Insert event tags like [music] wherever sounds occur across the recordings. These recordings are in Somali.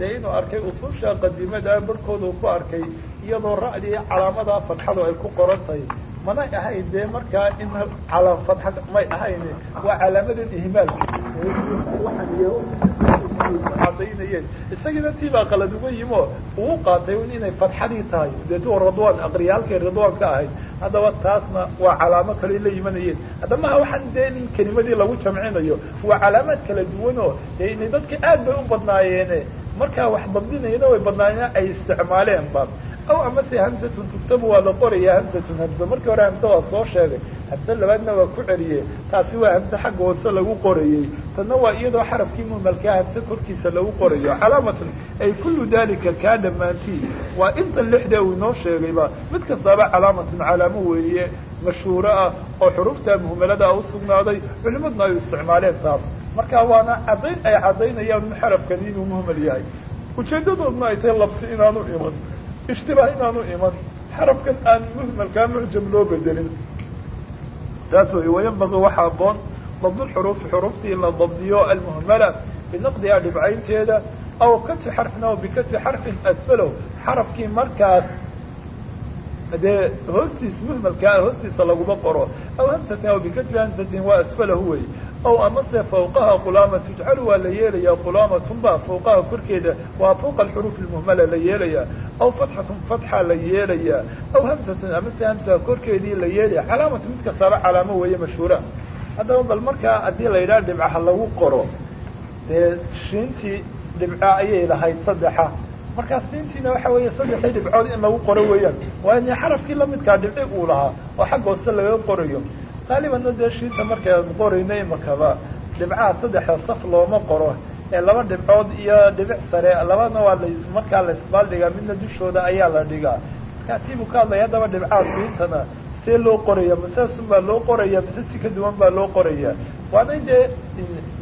dee inuu arkay ususha qadimada barhkooda ku arkay iyadoo ra'dii calaamada fadxadu ay ku qoran tahay. Mana ahayn dee markaa in calaam fadxa may ahayn waa calaamadan ihmaalka cadaynayeen isagiina tii baa qalad uga yimo uu qaatay inay fadxadii tahay. Deetu radwan aqriyaalkay ridwan ka ahayd haddaba taasna waa calaamo kale la yimanayeen haddamaha waxaan dee in kelimadii lagu jamcinayo waa calaamaad kala duwan dee inay dadka aad bay u badnaayeene markaa wax dabdinayana way badnaayeen ay isticmaaleen ba aw amase hamsatun tugtabu waa la qoraya hamsatun hamse markii hore hamse waa soo sheegay. Hamse labaadna waa ku celiye taasi waa hamse xagga hoose lagu qorayey. Tanna waa iyadoo xarafkii mumalkaa hamse korkiisa lagu qorayo. Calaamatun ay kullu dalika kaa dhammaantii waa intan lixda uu inoo sheegayba mid kastaaba calaamatun calaamo weeye mashhuuro ah oo xurufta muhmalada u sugnaaday culimaduna ay isticmaaleen taas marka waana caddayn ay caddaynayaan xarafkani inuu muhmal yahay. Ujeedadoodna ay tahay labsi inaanu iman ishtibaah inaanu iman. Xarafkan aan muhmalkaa mucjam loo bedelin. Taas wey wayanbaqii waxaa aboon dabdulxuruufi xuruftii in la dabdiyo almuhmala binaqdiha dhibcaynteeda aw kati xarfin aw bikati xarfin asfalow. Xarafkii markaas dee hoostiis muhmalkaa hoostiisa laguma qoro. Aw hamsatin aw bikatbi hamsatin waa asfalahu wey aw amase fawqaha qulaama tujcalu waa la yeelayaa qulaamatun ba fawqaha korkeeda waa fawqa alxuruuf almuhmala la yeelayaa. Aw fatxatun fatxa la yeelayaa. Aw hamsatun amase hamsa korkeedii la yeelaya calaamatu mid kastaaba calaamo weeye mashhuura. Haddaba bal markaa haddii la yidhaha dhibcaha lagu qoro dee shiintii dhibca ayay lahayd saddexa. Markaa siintiina waxa weeye saddexii dhibcood in lagu qoro weeyaan. Waa in xarafkii lamidkaa dhibci uu lahaa oo xagga hoose laga qorayo qaalibanna dee shiinta markaynu qorayno imakaba dhibcaha saddexda saf looma qoro ee laba dhibcood iyo dhibic sare labana waa la markaa la isbaaldhigaa midna dushooda ayaa la dhigaa. Markaa tii buu ka hadlaya haddaba dhibcaha siintana see loo qoraya masaasun baa loo qoraya mise si ka duwan baa loo qoraya waana dee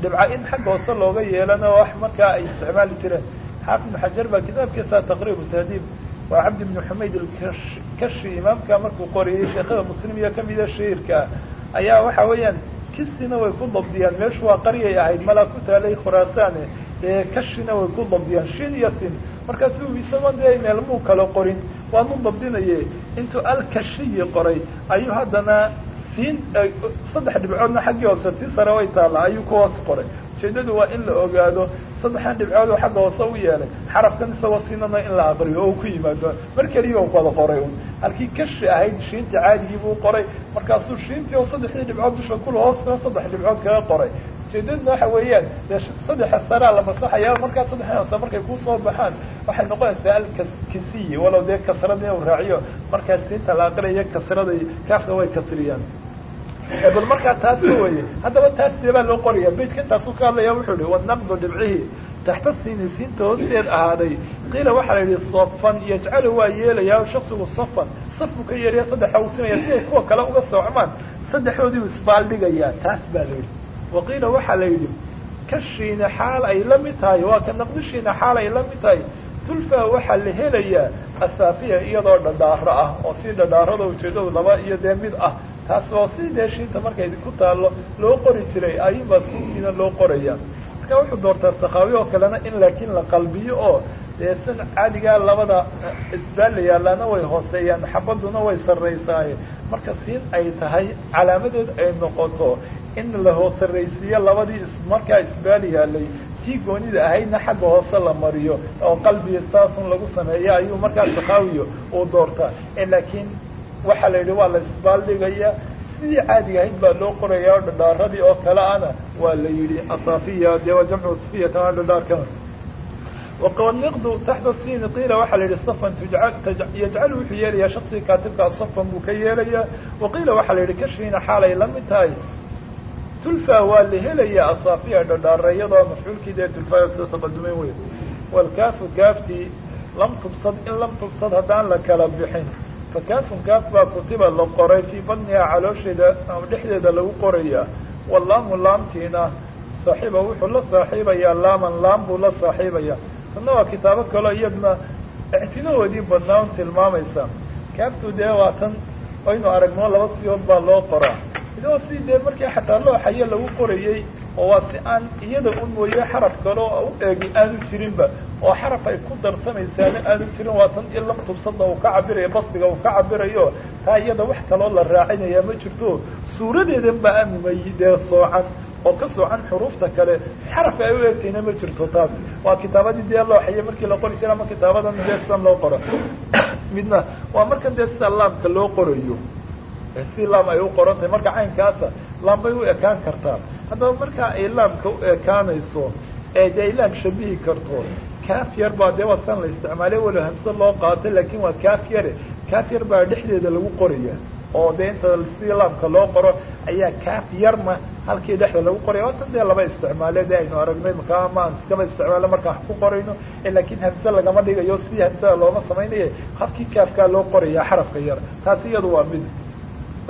dhibca in xagga hoose looga yeelana wax markaa ay isticmaali jireen. Xaafid ibnu xajar baa kitaabkiisa taqriib tahdiib waa cabdi ibnu xumayd alkashi imaamka markuu qorayay sheekada muslimiya kamida shairka ayaa waxa weeyaan kisina way ku dabdiyaan. Meeshu waa qaryay ahayd malaa ku taalay khuraasaan ee kashina way ku dabdiyaan. Shin iyo sin markaasu isagoo dee meelmuu kala qorin waanu dabdinaye intuu alkashiyi qoray ayuu haddana siin saddex dhibcoodna xaggii hoose tii sare way taalla ayuu ku hoos qoray ujeedadu waa in la ogaado saddexan dhibcood oo xagga hoose u yeelay. Xarafkan isagoo in la aqriyo oo ku yimaado. Mar keliya u wada qoray un halkii kashi ahayd shiintii caadigii buu qoray. Markaasuu shiintii oo saddexdii dhibcood dusha kul hoosna saddex dhibcood kaga qoray. Ujeedaduna waxa weeyaan dee saddexa saraa la masaxaya markaa saddexdan hoose markay ku soo baxaan waxay noqonaysaa alkasiy walow dee kasrada inuu raaciyo markaa siinta la aqriyayo kasrada kaafka way kasriyaan bal markaa taas weye haddaba taas dee baa loo qoraya beytka intaasuu ka hadlaya wuxuu ihi wanaqdu dhibcihi taxta siini siinta hoosteed ahaaday. Qiila waxaa la yidhi safan yajcalu waa yeelayaa shaksigu safan. Saf buu ka yeelaya saddexa uu sinaya si ay kuwa kale uga socmaan saddexdoodii isbaaldhigayaa taas baa la yidhi. Waqiila waxaa la yidhi kashiina xaal ay la mid tahay waa ka naqdishiina xaal ay la mid tahay. Tulfa waxaa la helayaa asaafiya iyadoo dhadhaaro ah oo si dhadhaarada ujeedadu laba iyo dee mid ah taas oo si dee shiinta markay ku taallo loo qori jiray ayuunbaa siintiina loo qoraya. Marka wuxuu doortaa sakaawi oo kalena in laakiin la qalbiyo oo dee caadigaa labada isbaalla yaalaana way hooseeyaan xabaduna way sarraysaaye. Marka siin ay tahay calaamadeed ay noqoto in la hoosaraysiiyo labadii markaa isbaal yaalay tii goonida ahaydna xagga hoose la mariyo oo qalbiga saasun lagu sameeya ayuu markaa sakaawiyo uu doortaa. Laakiin waxaa la yidhi waa la isbaaldhigaya sidii caadiga ahayd baa loo qoraya o dhadhaaradii oo kale ana waa la yidhi asafiya dee waa jamcu safiyata waa dhadhaarkana waqaniqdu taxta siini qiila waxaa la yidhi safan yajcalu wuxuu yeelayaa shaksiga kaatibkaa safan buu ka yeelayaa. Waqiila waxaa la yidhi kashiina xaalay la mid tahay. Tulfa waa la helayaa asaafiya dhadhaara iyadoo mafcuulkii dee tulfaya sida taqadumay wey walkaafu kaaftii lam tubsad in lam tubsad haddaan la kala bixin fakaafun kaaf baa kutiba la qoray fii badnihaa caloosheeda ama dhexdeeda lagu qorayaa walaamu laamtiina saaxiiba wuxuu la saaxiibayaa laaman laam buu la saaxiibaya tanna waa kitaabo kaleo iyadna ictinahoodii badnaa un tilmaamaysa kaaftu dee waa tan aynu aragno laba siyood baa loo qoraa idoo si dee markii xataa looxayo lagu qorayey oo waa si aan iyada un mooye xaraf kale oo u eegi aanu jirinba oo xaraf ay ku darsamaysaana aanu jirin waa tan in lam tubsada uu ka cabirayo basdiga uu ka cabirayo taa iyada wax kaloo la raacinaya ma jirto. Suuradeedan baa amimay dee soocan oo ka soocan xuruufta kale xaraf ay u eegtayna ma jirto taas. Waa kitaabadii dee looxaye markii la qori jira ama kitaabadan dee sidan loo qoro? [coughs] Midna waa markan dee sida laamka loo qorayo si laam ay u qoran tahay marka caynkaasa laam bay u ekaan kartaa haddaba markaa ay laamka u ekaanayso ee dee ay laam shabihi karto kaaf yar baa dee waa san la isticmaalay walo hamse loo qaatay laakiin waa kaaf yare. Kaaf yar baa dhexdeeda lagu qoraya oo dee inta si laamka loo qoro ayaa kaaf yarna halkii dhexda lagu qoraya waa tan dee laba isticmaale de aynu aragnay markaa ama aan iskaba isticmaalo markaan wax ku qorayno laakiin hamse lagama dhigayo sidii hamsada looma samaynaye habkii kaafkaa loo qoraya xarafka yar taasi iyadu waa mid.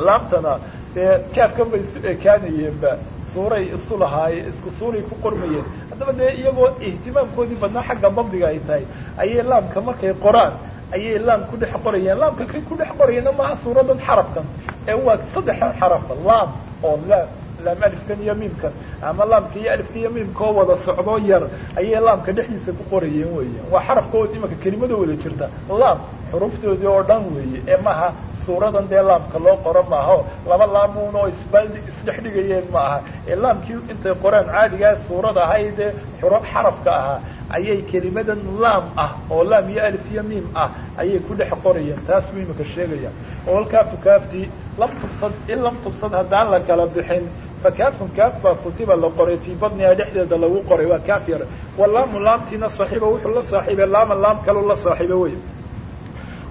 Laamtana dee kaafkan bay isu ekaanayeenba suuray isu lahaaye isku suuray ku qormayeen haddaba dee iyagoo ihtimaamkoodii badnaa xagga dabdiga ay tahay. Ayay laamka markay qoraan ayay laam ku dhex qorayeen. Laamka kay ku dhex qorayeenna maaha suuradan xarafkan. Ee waa saddexdan xarafa laam oo laam laam alifkan iyo miimkan. Ama laamka iyo alifka iyo miimka oo wada socdoo yar ayay laamka dhexdiisa ku qorayeen weeye waa xarafkoodi imaka kelimada wada jirta. Laam xuruuftoodii oo dhan weeye ee maaha suuradan dee laamka loo qoro maaho. Laba laamuun oo isbal isdhex dhigayeen ma aha. Ee laamkii intay qoreen caadigaa suurad ahaydee xuro xarafka ahaa ayay kelimadan laam ah oo laam iyo alif iyo miim ah ayay ku dhex qorayeen. Taas buu imika sheegaya. Oo halkaafu kaaftii lam tubsad in lam tubsad haddaan la kala bixin fakaafun kaaf baa kutiba la qoray fii badniha dhexdeeda lagu qoray waa kaaf yar. Walaamu laamtiina saaxiiba wuxuu la saaxiibay laama laam kaleu la saaxiiba wey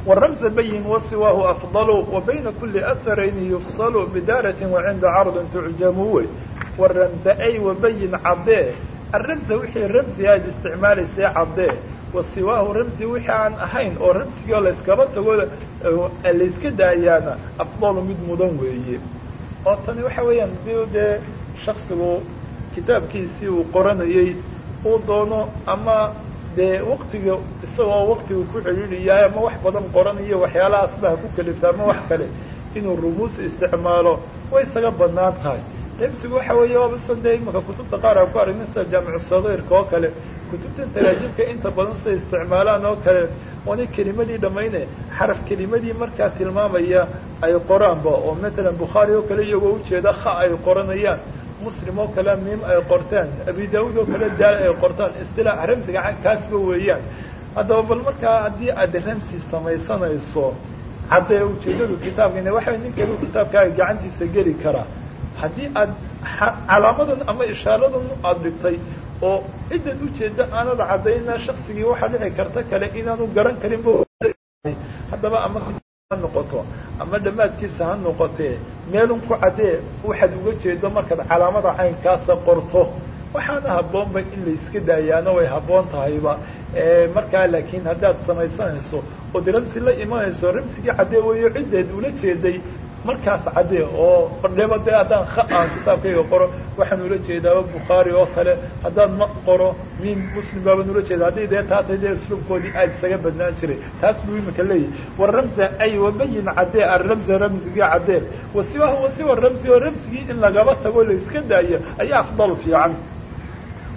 والرمز بين وسواه أفضل وبين كل أثرين يفصل بدارة وعند عرض تعجم والرمز أي وبين عضيه الرمز وحي الرمز هذا استعمال سي عضيه وسواه رمز وحي عن أهين أو رمز قال إسكابت تقول اللي إسكدا أيانا أفضل مد مدنوي وطني وحويا بيود شخص كتاب كيسي وقرنيي ودونو أما dee waktiga isagoo waktiga ku celiliyahay ama wax badan qoranayo waxyaalaha asbaha ku kalifta ama wax kale. Inuu rumuus isticmaalo way isaga badnaan tahay. Remsigu waxa weeye waabasan dee imaka kutubta qaar aan ku aragnin sida jaamicu sagiirka oo kale. Kutubtan talaajibka inta badan siday isticmaalaan oo kale oonay kelimadii dhammayne xaraf kelimadii markaa tilmaamaya ay qoraanba oo matalan bukhaari oo kale iyagoo ujeeda kha ay qoranayaan muslim oo kale miim ay qortaan abi daawud oo kale daal ay qortaan. Istilaax ramsiga kaasba weeyaan. Haddaba bal markaa haddii aad ramsi samaysanayso haddee ujeedadu kitaabkana waxa ninkanu kitaabkaaga gacantiisa geli karaa haddii aad calaamadan ama ishaaradan aada dhigtay oo cidan ujeeda aanad caddayna shaksigii waxaa dhici karta kale inaanu garan karinba haddaba ama noqoto ama dhammaadkiisa ha noqotee meelun ku caddee waxaad uga jeedo markaad calaamada caynkaasa qorto. Waxaana habboonba in la iska daayaano way habboon tahayba. Markaa laakiin haddaad samaysanayso ood ramsi la imanayso ramsigii caddee weeyo ciddeed ula jeeday markaas caddee oo qordheba dee haddaan kha aan kitaabkayga qoro waxaan ula jeedaaba bukhaari oo kale haddaan ma qoro miim muslim baabaan ula jeeda haddii dee taatay dee usluubkoodii aad isaga badnaan jiray taas buu imika leeyahy waramza ay wabayin caddee alramza ramsigii caddee wasiwaha wasiwa ramsi oo ramsigii in lagaba tago la iska daayo ayaa afdal fiican.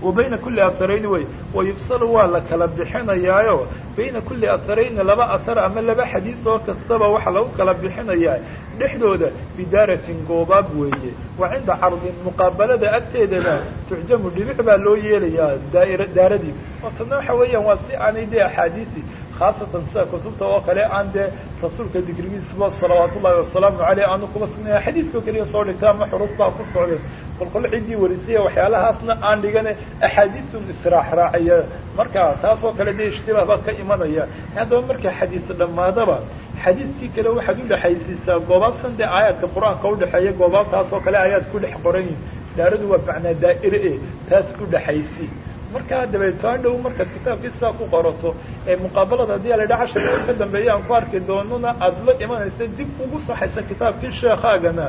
Wa kulli aharayni wey wayufsalu waa la kala bixinayaayo. Bayna kulli aharayni laba ahar ama laba xadiis oo kastaba waxaa lagu kala bixinayaa dhexdooda bidaaratin goobaab weeye. Wa cinda cardin muqaabalada agteedana tucjamu dhibic baa loo yeelayaa daair daaradii. Oo tana waxa weeyaan waa si aanay dee axaadiisi khaasatan sida kutubta oo kale aan dee rasuulka digrigiisuba salawaat ullahi wasalaamu caleyh aanu kuba sugnaya xadiiskao keliya soo dhigta ama xuruuftaa ku socday. Kolkol ciddii warisaya waxyaalahaasna aan dhigane axaadiisun israaxraacaya marka taas oo kale dee ishtibaah baa ka imanaya. Haddaba marka xadiis dhammaadaba xadiiskii kale waxaad udhexaysiisaa goobaabsan dee aayaadka qur'aanka udhexeeya goobaabtaas oo kale ayaad ku dhex qoran yihiin daaradu waa macnaa daa'ire e taas udhexaysi markaa dabeetaan dhow markaad kitaabkii sidaa ku qorato ee muqaabalada haddii ala dha casharka ka dambeeya aan ku arki doonona aada la imanaysa dib ugu saxaysa kitaabkii sheekhaagana.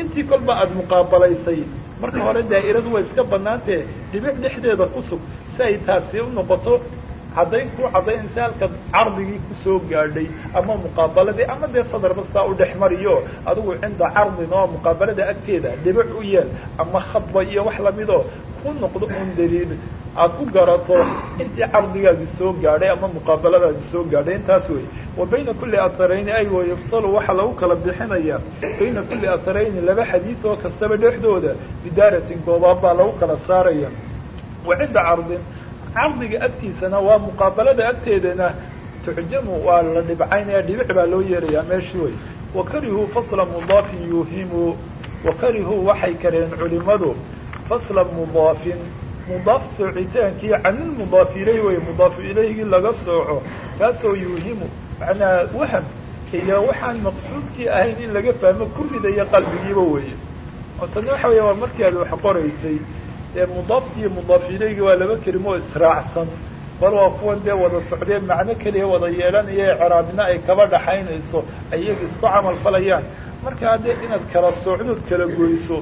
Intii kolba aada muqaabalaysay marka hore daa'iradu way iska banaantee dhibic dhexdeeda ku sug. Si ay taasi u noqoto caddayn ku caddaynaysa halka cardigii ku soo gaadhay ama muqaabaladii ama dee sadar bastaa u dhex mariyo adigu cinda cardin oo muqaabalada agteeda dhibic u yeel ama khadba iyo wax lamidoo ku noqdo un daliil. Aad ku garato intii cardigaadi soo gaadhay ama muqaabaladaadi soo gaadhay intaas wey wa bayna kulli aharayni ay wa yufsalu waxaa lagu kala bixinaya bayna kulli aharayni laba xadiid oo kastaba dhexdooda bidaaratin goobaab baa lagu kala saaraya. Wa cinda cardin cardiga agtiisana waa muqaabalada agteedana tucjamu waa la dhibcaynaya dhibic baa loo yeerayaa meeshii wey wa karihuu fasla mudaafin yuuhimu. Wa karihuu waxay kareen culimadu fasla mudaafin. Mudaaf soocitaankii canilmudaaf ilayh wey mudaafu ilayhgii laga sooco kaasoo yuuhimu. Macnaa waham iyo waxaan maqsuudkii ahayn in laga fahmo ku ridaya qalbigiiba weeye. Oo tani waxa weya waa markii aad wax qoraysay dee mudaafki iyo mudaaf ilayhgi waa laba kelimo israacsan. Bal waa kuwan dee wada socdeen macno keliya wada yeelanaya ciraabna ay kaba dhaxaynayso ay iyaga isku camal falayaan. Markaa dee inaad kala soocdood kala goyso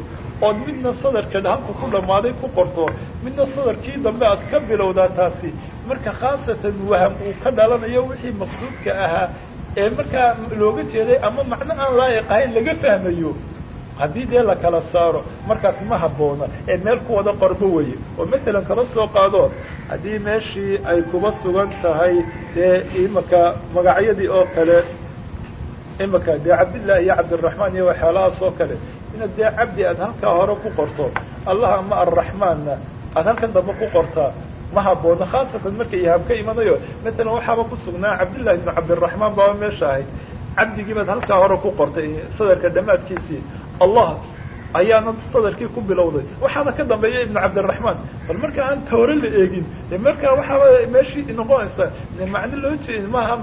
ood midna sadarka halka ku dhammaaday ku qorto midna sadarkii dambe aad ka bilowdaa taasi. Marka khaasatan waham uu ka dhalanayo wixii maqsuudka ahaa ee markaa looga jeeday ama macno aan laayiq ahayn laga fahmayo haddii dee la kala saaro markaas ma habboona. Ee meel ku wada qorbo weye oo matalan kala soo qaado haddii meeshii ay kuba sugan tahay dee imaka magacyadii oo kale imaka dee cabdillahi iyo cabdiraxmaan iyo waxyaalahaas oo kale inaad dee cabdi aad halkaa hore ku qorto allah ama arraxmaanna aad halkan dambe ku qortaa ma habboona. Khaasatan marka ihaam ka imanayo matalan waxaaba ku sugnaa cabdillahi ibnu cabdiraxmaan baaba meesha ahayd. Cabdigii baad halkaa hore ku qortay sadarka dhammaadkiisii allah ayaana sadarkii ku bilowday. Waxaana ka dambeeya ibnu cabdiraxmaan bal marka aan toore la eegin markaa waxaaba meeshii noqonaysa macno loo jeed maaha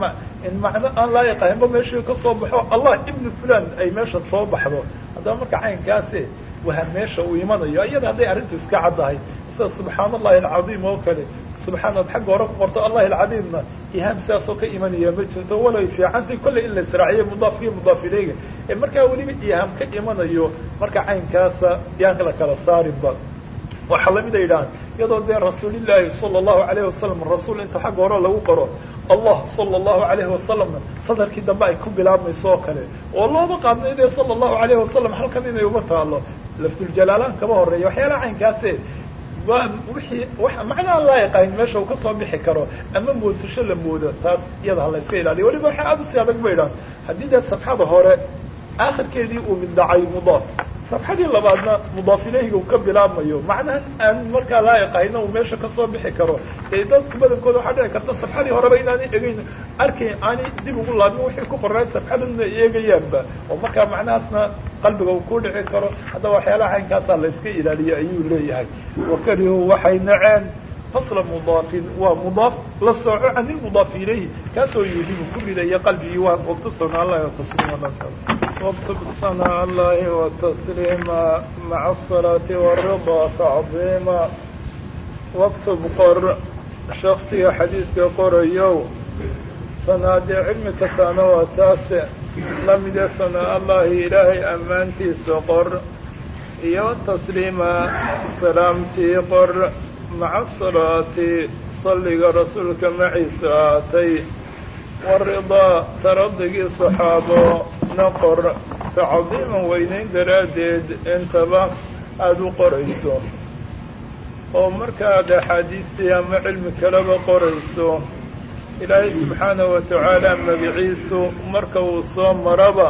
macno aan laayiq ahaynba meeshii ka soo baxo allah ibnu fulan ay meesha soo baxdo. Haddaba marka caynkaasi waha meesha uu imanayo iyada hadday arrintu iska caddahay. Sida subxaan allahi alcadiim oo kale subxaan ad xagga hore ku qorto allahi alcadiimna ihaam sidaasoo ka imanaya ma jirto walay fiicantay kollay in la israaciyo mudaaf iyo markaa weliba ihaam ka imanayo marka caynkaasa yaan la kala saarinba waxaa la mid a yidhahaan iyadoo dee rasuulillaahi sala allahu alayhi wasalam rasuul inta xagga hore lagu qoro allah sala allahu alayhi wasalamna sadarkii dambe ay ku bilaabmayso oo kale oo looba qaadnay dee sala allahu alayhi wasalam halkan inay uma taalo lafduljalaalaan kama horreeya waxyaalaha caynkaase waa wixii wa macnaha laayiqayn meesha uu ka soo bixi karo ama moodasho la moodo taas iyada ha la iska ilaaliyo weliba waxaa aada u sii adag ba haddii dee safxada hore aakhirkeedii uu mid mudaaf. Safxadii labaadna mudaaf ilayhiga uu ka bilaabmayo macnaha aan markaa laayiqahayna uu meesha ka soo bixi karo. Ee dadka badankooda waxaa dhici karta safxadii horeba inaanay egeyn arkayn aanay dib ugu laabin wixii ku qornayd safxadana eegayaanba. Oo markaa macnahaasna qalbiga uu ku dhici karo haddaba waxyaalaha caynkaasaa la iska ilaaliyo ayuu leeyahay. Wakarihu waxay naceen fasla mudaafin waa mudaaf la sooco can ilmudaaf ilayhi kaasoo yuuhibu ku ridaya qalbigii waan wabtasana allahi watasliima wabtasana allahi watasliima maca asalaati waridaa tacdiima waktub qor shaksiga xadiidka qorayow fanaadee cilmika saana waa taase la mide sanaa allahi ilaahay ammaantiisa qor iyo tasliima salaamtii qor maca asalaati salliga rasuulka maciisa ahaatay waridaa taradigii saxaabo naqor tacadiiman weyneyn daraaddeed intaba aada u qorayso oo markaad axaadiistii ama cilmi kaleba qorayso ilaahay subxaanahu wa tacaala magiciisu marka uu soo maraba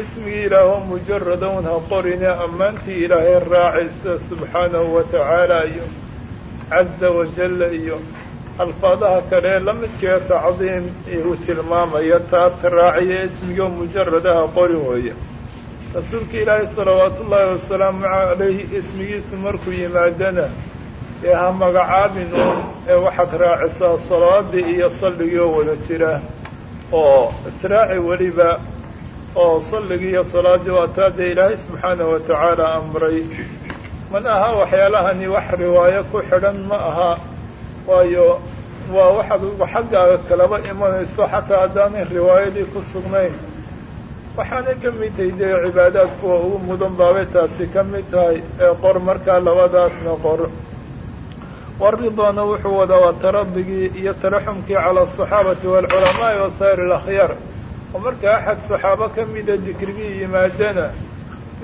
ismigii ilaahoo mujaradown ha qorine ammaantii ilaahay raacaysa subxaanahu watacaala iyo caza wajalla iyo alfaadaha kale la midkee tacdiim uu tilmaamaya taas raaciya ismigoo mujaradaha qori weeye rasuulka ilaahay salawaatu ullaahi wasalaamu calayhi ismigiisu markuu yimaadana ee ha magacaabin uun ee waxaad raacisaa salaadii iyo salligii oo wada jira oo israaci weliba oo salligii iyo salaaddii waataa dee ilaahay subxaanahu watacaala amray. Man aha waxyaalahani wax riwaayo ku xidhan ma aha waayo waa waxaad xaggaaga kalaba imanayso xataa haddaanay riwaayadii ku sugnayn. Waxaanay ka mid tahay dee cibaadaad kuwa ugu mudan baabay taasi ka mid tahay ee qor markaa labadaasna qor. Waridaana wuxuu wadaa waa taradigii iyo taraxumkii cala asaxaabati waalculamaai wa alakhyaar oo marka axad saxaabo ka mida dikrigii yimaadana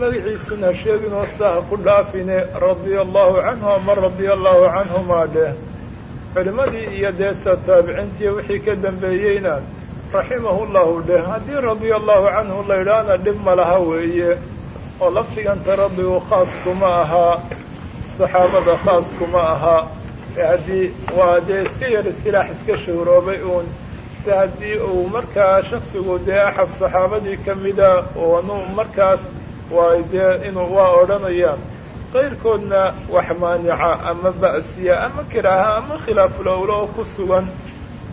magaciisuna sheeginoo saha ku dhaafine radia allahu canhu ama radia allahu canhumaa dheh culimmadii iyo deesa taabiciintii wixii ka dambeeyeyna raximahu llahu dheh haddii radia allahu canhu la yidhaahna dhib ma laha weeye oo lafdigan taradigu khaas kuma ahaa saxaabada khaas kuma ahaa haddii waa dee iska yar istilaax iska shahroobay uun si haddii uu markaa shaksigu dee axad saxaabadii ka mida oonu markaas waa dee inuu waa odhanayaan. Qayrkoodna wax maanica ama ba'siya ama kiraaha ama khilaafulowlo oo ku sugan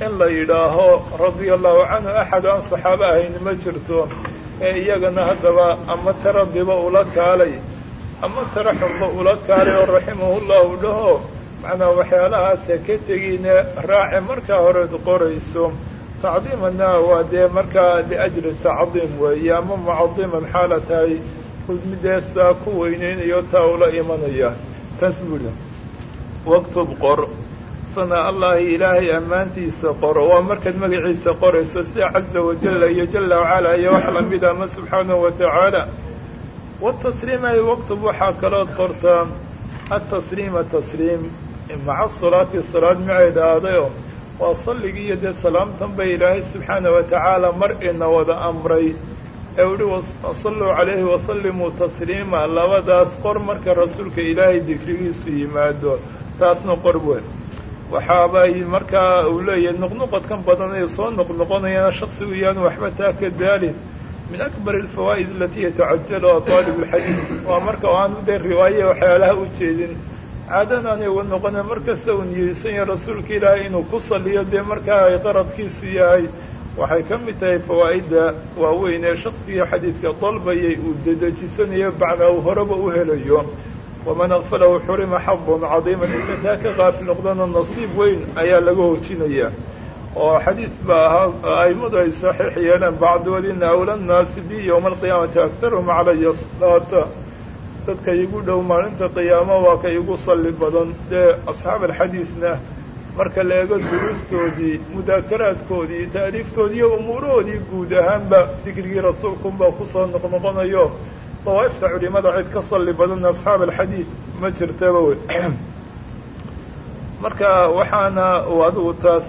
in la yidhaaho radia allahu canhu axad aan saxaabo ahayn ma jirto. Ee iyagana haddaba ama taradiba ula kaalay ama taraxumba ula kaalay oo raximahullahu dhaho macnaa waxyaalahaasa ka tegiine raace markaa horeed qorayso tacdiimanna waa dee markaa liajli tacdiim weeye ama mucadiman xaala tahay mideesaa ku weyneynayo taa ula imanaya taas buuri waktub qor sana allahi ilaahay ammaantiisa qoro waa markaad magaciisa qorayso sida caza wajalla iyo jala wacala iyo wax lamida ama subxaanahu watacaala watasliima waktub waxaa kalood qortaa atasliima tasliim maca salaati salaad maceed aadayo waa salligii iyo dee salaamtan bay ilaahay subxaana watacaala mar ina wada amray. Ee uhi wasalluu calayhi wasallimuu tasliima. Labadaas qor marka rasuulka ilaahay dikrigiisu yimaado taasna qor weyn. Waxaabay markaa uu leeyahay noqnoqodkan badan ay soo noqnoqonayaan shaksigu iyaanu waxba taa ka daalin. Min akbar alfawaa'id alatii yatacajaluha taalib alxadiid waa marka oo aanu dee riwaaye waxyaalaha u jeedin caadan aanay uga noqona mar kasta uu niyeysan yahay rasuulka ilaahay inuu ku saliyo dee markaa ay qaradkiisu yahay waxay ka mid tahay fawaa'idda waaweyn ee shaksiga xadiidka dalbayay uu dedejisanayo bacda uu horeba u helayo. Waman akfalahu xurima xadun cadiiman inka ka qaafil noqdana nasiib weyn ayaa laga hojinaya oo xadiid ba ahaa aimadu ay saxiix yeeleen bacdood ina awla nnaasi bi yowma alqiyaamati aktaruhum calaya salaata dadka igu dhow maalinta qiyaamo waa ka igu salli badan. Dee asxaab alxadiidna marka la eego duruustoodii mudaakaraadkoodii taariiftoodii iyo umuurahoodii guud ahaanba dikrigii rasuulkunbaa ku soo noqnoqonayo. Dawaa'ifta culimada cid ka salli badan asxaab alxadiid ma jirtaba wey [clears throat] marka waxaana adigu taas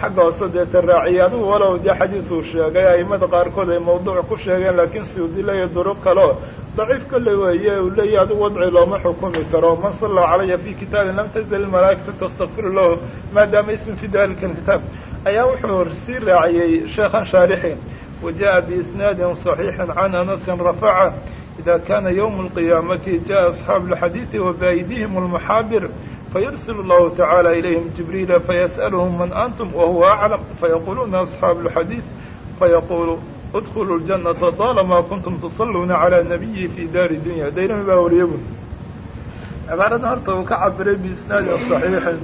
xagga hoose dee taraaciye adigu walow dee xadiid uu sheegay aimada qaarkood ay mawduuc ku sheegeen laakiin siyuudilaya duruq kaleo daciif kale weeye uu leeyahy adigu wadci looma xukumi karo man sallaa calaya fi kitaabin lam tazal malaa'ikatu tastakfiru lahu maadaama ism fi dalika alkitaab ayaa wuxuu sii raaciyey sheekhan shaarixi wajaءa biisnaadin صaxiixin can anasin rafaca ida kana ywم الqiyaamati jaءa asxaabu اlxadiiثi wabaydihim اlmaxaabir fayursil اllahu tacaalى ilayhim jibriila fayasأlhm man antum wahuwa aclam fayaquluuna asxaabu اlxadiiث fayaqulu اdkuluu اljanaةa طaalama kuntum tusaluuna calى nabiyi fi daari dunya dayrami baa wariye bu cibaaradan horta uu ka cabiray biisnaadin صaxiixin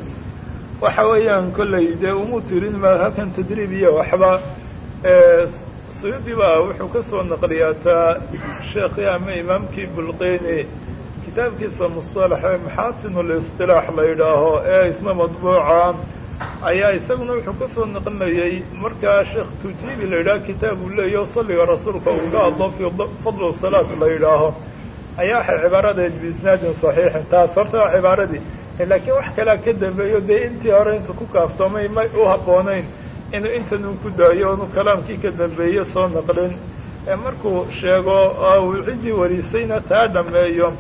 waxa weeyaan kollay dee umu tirin ma halkan tadriib iyo waxba suyuudi baa wuxuu ka soo naqliyaa taa sheekii ama imaamkii bulqeyni kitaabkiisa musطalaxee maxaasin ulisطilaax la yidhaaho ee isna madbuuca ayaa isaguna wuxuu ka soo naqlinayey markaa sheekh tujibi la yidhaah kitaab uu leeyaho salliga rasuulka uu ka hadlo fii fadlu salaat la yidhaaho ayaa ah waxay cibaaradeed biisnaadin saxiixin taas horta waa cibaaradii laakiin wax kalea ka dambeeyo dee intii hore intu ku kaaftoomay may u habboonayn inuu intan u ku daayo inu kalaamkii ka dambeeye soo naqlin. Markuu sheego ciddii wariisayna taa dhammeeyo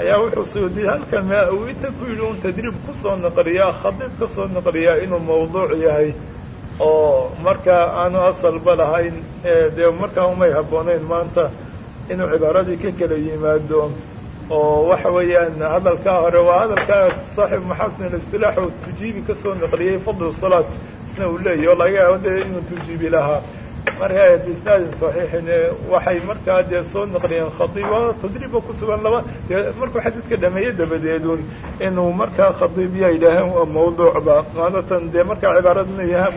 ayaa wuxuu suyuudi halkan uu inta ku yidhi? Un tadriib ku soo naqliyaa khadiib ka soo naqliyaa inuu mawduuc yahay oo markaa aanu asalba lahayn dee markaa umay habboonayn maanta inuu cibaaradii ka kala yimaado oo waxa weeyaan hadalkaa hore waa hadalkaa saaxib maxasin alistilaax oo tujiibi ka soo naqliyey fadlu salaat isna uu leeyahy oo laga yaabo dee inuu tujiibi lahaa marka biisnaadin saxiixin waxay markaa dee soo naqliyeen khadiib oo tadriibba ku sugan laba. Markuu xadiidka dhameeye dabadeedun inuu markaa khadiibya yidhaaheen waa mawduucba maanatan dee markaa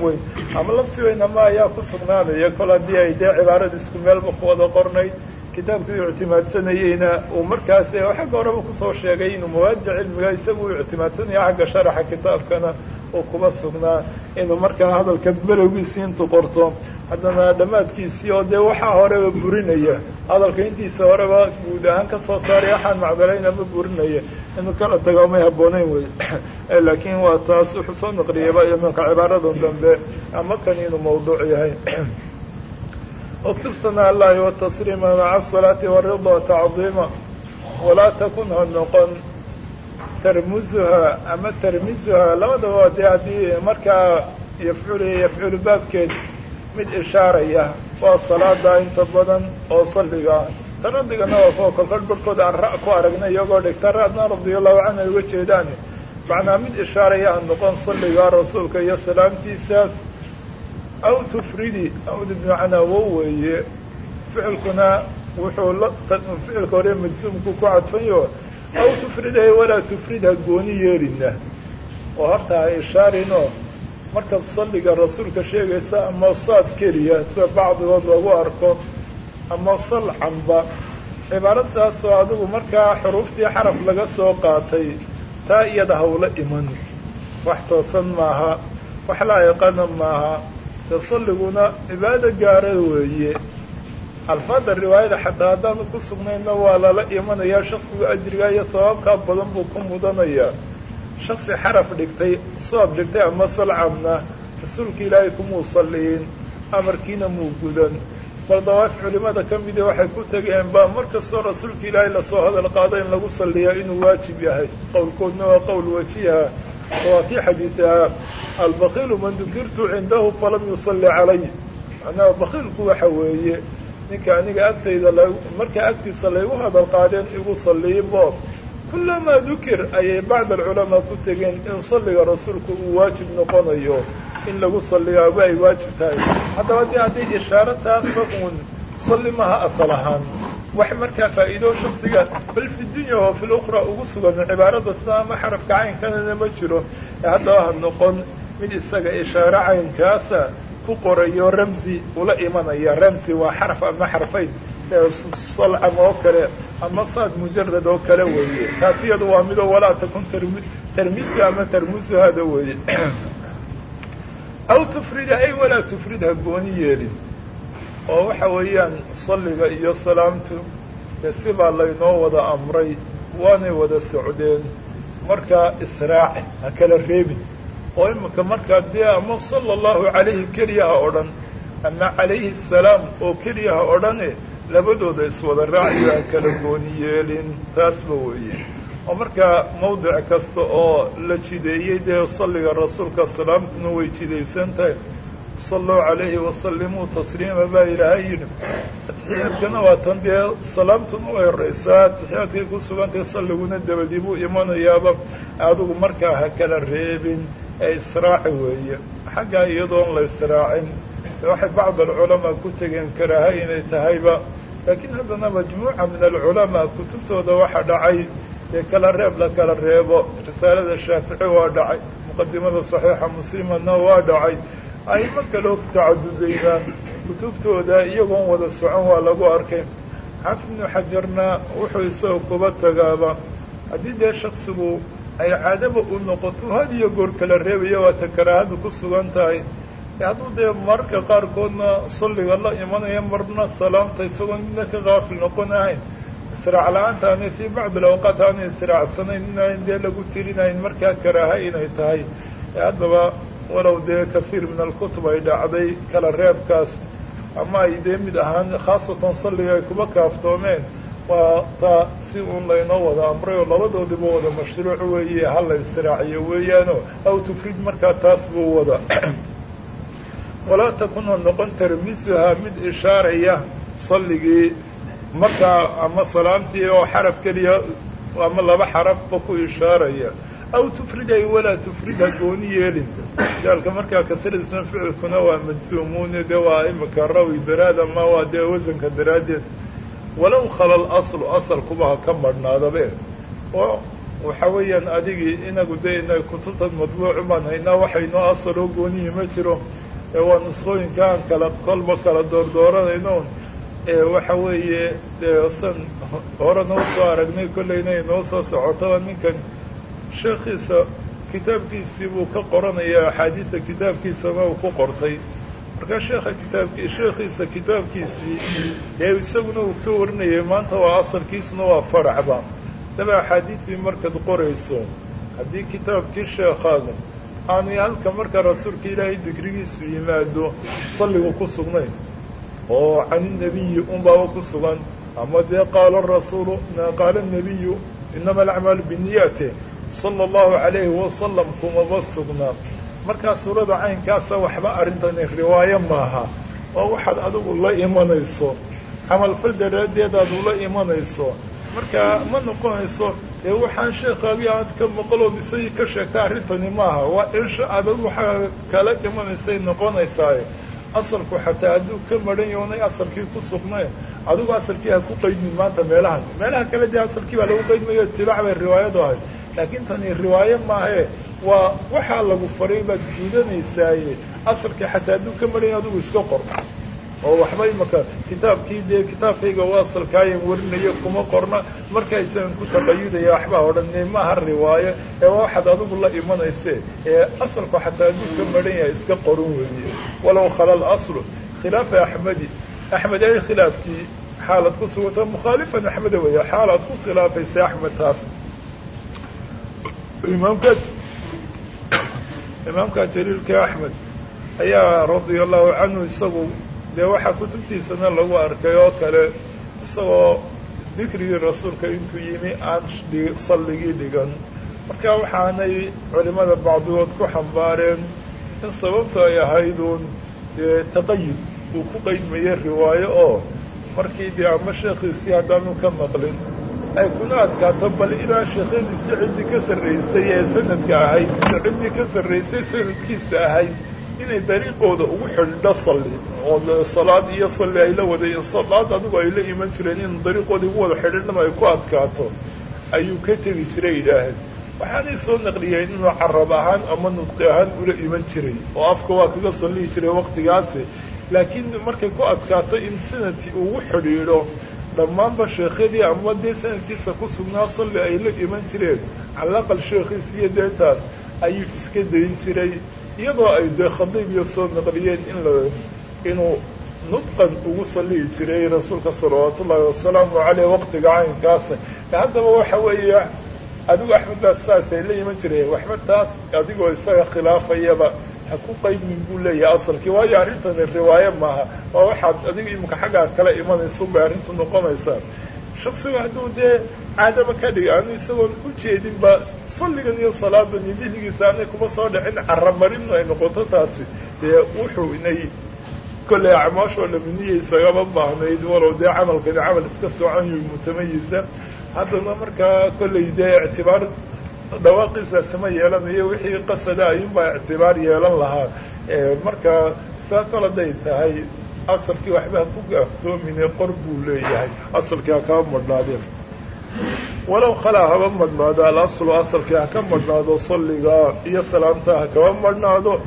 weyn ama labsi weyn ama ayaa ku sugnaanaya. Kol haddii ay dee cibaarada isku meelba ku wada qornayd kitaabkii u ictimaadsanayeyna uu markaas xagga horeba ku soo sheegay inuu mawaadic cilmiga isagu ictimaadsanaya xagga sharaxa kitaabkana uu kuba sugnaa. Inuu markaa hadalka belowgiisii intuu qorto haddana dhammaadkiisii oo dee waxaa horeba burinaya hadalka intiisa horeba guud ahaan ka soo saaray waxaan macdalayna ma burinaya inuu kala tago may habbooneyn wey [clears throat] laakiin waa taas wuxuu soo naqliyayba imanka cibaaradan dambe ama kan inuu mawduuc yahay [clears throat] اktub sana allahi وتصriima maca الصalaaةi والrida tacظiima walaa takun ha noqon tarmuzuha ama tarmizuha labadaba dee haddii markaa yafcul yafculu baabkeed mid ishaaraya waa salaada inta badan oo salliga. Taradigana waa kuwa kolkol barhkood aan ra' ku aragnay iyagoo dhigta ra-dna radia allahu canhu ay uga jeedaan. Macnaa mid ishaaraya ha noqon salliga rasuulka iyo salaamtiisaas aw tufridi awda bimacnaa wow weeye. Ficilkuna wuxuu ficilka hore majsuumku ku cadfanyo aw tufridahay walaa tufridha gooni yeelina oo horta ha markaad salliga rasuulka sheegaysa ama saad keliya sida bacdigood lagu arko ama salcanba cibaaro sidaasoo adigu markaa xuruuftii xaraf laga soo qaatay taa iyada hawla iman. Wax toosan maaha wax laa'iqana maaha. Dee salliguna cibaado gaara weeye. Alfaada riwaayada xataa haddaanu ku sugnayna waa lala imanayaa shaksigu ajriga iyo sabaabkaa badan buu ku mudanayaa shaksi xaraf dhigtay soob dhigtay ama salcamna rasuulka ilaahay kumuu salliyin amarkiina muu gudan. Bal dawaaf culimada ka midi waxay ku tegeen ba mar kastoo rasuulka ilaahay la soo hadal qaado in lagu salliyaa inuu waajib yahay. Qowlkoodna waa qowl wajiha waa kii xadiidahaa albakiilu man dukirtu cindahu falam yusalli calay macnaha bakiilku waxa weeye ninka aniga agtayda markaa agtiisa laygu hadal qaadeen igu salliyibo kulamaa dukir ayay bacd alculamaa ku tegeen in salliga rasuulku uu waajib noqonayo in lagu salliyaaba ay waajib tahay haddaba dee hadday ishaaro taasa uun salli maha asal ahaan wax markaa faa'iido shaksiga bal fi dunya wa fi lukhra ugu sugan cibaarada sida ama xarafka caynkanana ma jiro ee haddaba ha noqon mid isaga ishaaro caynkaasa ku qorayo ramsi ula imanaya ramsi waa xaraf ama xarfayn salcam oo kale ama saad mujarad oo kale weeye. Taas iyadu waa midoo walaa takun tarmisu ama tarmusu hada weeye. Aw tufrida ay walaa tufridha gooni yeelin. Oo waxa weeyaan salliga iyo salaamtu sibaa laynoo wada amray waanay wada socdeen. Markaa israaci ha kala reebin. Oo iminka markaa dee ama sala allahu calayhi keliya ha odhan ama calayhi asalaam oo keliya ha odhane labadooda iswada raaciyo ha kala gooni yeelin taasba weeye oo markaa mawdic kasta oo la jideeyey dee salliga rasuulka salaamtuna way jidaysan tahay salluu calayhi wasallimuu tasliima baa ilaahay yidhi atixiyaadkana waa tan dee salaamtuna way horeysaa atixiyaadkay ku sugantahay salliguna dabadii buu imanayaaba adigu markaa ha kala reebin ee israaci weeye xaggaa iyadoon la israacin waxay bacd alculamaa ku tegeen karaaha inay tahayba laakiin haddana majmuuca min alculamaa kutubtooda waxa dhacay dee kala reeb la kala reebo. Risaalada shaafici waa dhacay muqadimada saxiixa muslimana waa dhacay. Ayma kaloo tacadudayna kutubtooda iyagoon wada socon waa lagu arkay. Xaafid ibnu xajarna wuxuu isagoo kuba tagaaba haddii dee shaksigu ay caadaba u noqoto had iyo goor kala reebaya waa ta karaahada ku sugan tahay hadduu dee mararka qaarkoodna salliga la imanaya marna salaamta isagoo midna ka kaafil noqon ahayn. Israac la'aanta aanay fii bacdi alawqaat aanay israacsanayn inaan dee lagu tirinayn markaa karaaha inay tahay. Haddaba walow dee kasiir min alkutub ay dhacday kala reebkaas ama ay dee mid ahaan khaasatan salliga ay kuba kaaftoomeen waa taa si uun laynoo wada amray oo labadoodiba wada mashruuc weeye ha la israaciyo weeyaano aw tufrid markaa taas buu wada walaa takun ha noqon tarmisuhaa mid ishaaraya salligii markaa ama salaamtii oo xaraf keliya ama laba xarafba ku ishaaraya aw tufriday walaa tufridha gooni yeelin jaalka markaa kasradiisna ficilkuna waa majsuumuune dee waa imika rawi daraad ama waa dee wasanka daraaddeed walow khala laslu asalkuba ha ka marhnaadabe oo waxa weeyaan adigii inagu dee ina kutubtan madbuucu baan haynaa waxaynoo asaloo goonihi ma jiro ee waa nusqooyinka aan kala kolba kala doordooranayno waxa weeye dee hore noo soo aragnay kollayna inoo soo socotaba ninkan sheekhiisa kitaabkiisii buu ka qoranaya axaadiista kitaabkiisana uu ku qortay. Markaa sheekha kitaabki sheekhiisa kitaabkiisii ee isaguna uu ka warinayay maanta waa asalkiisuna waa faracba. Daba axaadiistii markaad qorayso haddii kitaabkii sheekhaada aanay halka marka rasuulka ilaahay digrigiisu yimaado salligu ku sugnayn oo caninebiyi unbaaba ku sugan. Ama dee qaala rasuulu qaala nebiyu inama alacmaalu biniyate sala allahu calayhi wasalam kumaba sugnaa markaa suurada caynkaasa waxba arrintani riwaayo maaha. Waa waxaad adigu la imanayso. Camalfal daraaddeed aad ula imanayso markaa ma noqonayso dee waxaan sheekhaagii aad ka maqlood isagii ka sheegta arrintani maaha. Waa insha adag waxaa kala imanaysay noqonaysaaye asalku xataa hadduu ka maran yoonay asalkii ku sugnayn adigu asalkii ha ku qaydmin maanta meelahan. Meelaha kale dee asalkii baa lagu qaydmayo itibaac bay riwaayadu ahayd. Laakiin tani riwaayo maahe waa waxaa lagu faray baad guudanaysaaye asalkii xataa hadduu ka maran yahay adigu iska qor oo waxba imaka kitaabkii dee kitaabkayga u asalkaayan warinayo kuma qorna. Markaysagan ku taqayudaya waxbaa odhanay maaha riwaayo. Ee waa waxaad adigu la imanayse ee asalku xataa hadduu ka maran yahay iska qoran weeye. Walow khalal aslu khilaafa axmedi. Axmed ay khilaafkii xaalad ku suganta mukhaalifan axmeda weeye xaalaad ku khilaafaysa axmed taas. Imaamka imaamka jaliilka axmed ayaa radia allahu canhu isagu dee waxaa kutubtiisana lagu arkay oo kale isagoo dikrigii rasuulka intuu yimi aan salligii dhigan. Marka waxaanay culimada bacdigood ku xambaareen in sababta ay ahayduun dee taqayud uu ku qaydmayay riwaayo oo markii dee ama sheekhiisii haddaanu ka maqlin ay kuna adkaato bal ilaa sheekhadiisii ciddii ka sarraysay ee sanadka ahayd ciddii ka sarraysay sanadkiisa ahayd inay dariiqooda ugu xidhiidho salli oo salaad iyo salli ay la wadayen salaad adigu ay la iman jireen in dariiqooda ugu wada xidhiidhama ay ku adkaato ayuu ka tegi jiray yidhaaheen waxaanay soo naqliyeen inuu carab ahaan ama nudqi ahaan ula iman jiray oo afka waa kaga sallihi jiray waqtigaasi. Laakiin markay ku adkaato in sannadkii ugu xidhiidho dhammaanba sheekhadii ama dee sanadkiisa ku sugnaa salli ay la iman jireen. Calaqal sheekhiis iyo deetaas ayuu iska dayin jiray iyadoo ay dee khadiib iyo soo naqliyeen in la inuu nudqan ugu sallihi jiray rasuulka salawaatu wasalaamu caleyh waqtiga caynkaasa haddaba waxa weeye adigu axmeddaas saasay la iman jireen. Waxba adigoo isaga khilaafayaba ha ku qaydmin buu leeyahay asalkii. Waayo arrintani riwaayo maaha. Waa waxaad adiga iminka xaggaa kala imanaysa unbay arrintu noqonaysaa. Shaksiga hadduu dee caadaba ka dhiga anu isagoon u jeedinba salligan iyo salaadan iyo dihligiisa aanay kuma soo dhicin caramarin ay noqoto taasi. Dee wuxuu inay kolley acmaashoo dhami niya isagama baahnayd walow dee camalkani camal iska soconyo mutamayisa haddana markaa kolley dee ictibaar dhawaaqiisaasi ma yeelanayo wixii qasada ayuunbaa ictibaar yeelan lahaa. Markaa saa kol hadday tahay asalkii waxba ha ku gaaftoomine qor buu leeyahay. Asalkii ha kaba madhnaadeen walow khalaa haba madhnaado alaslu asalkii ha ka madhnaado salliga iyo salaamta ha kaba madhnaado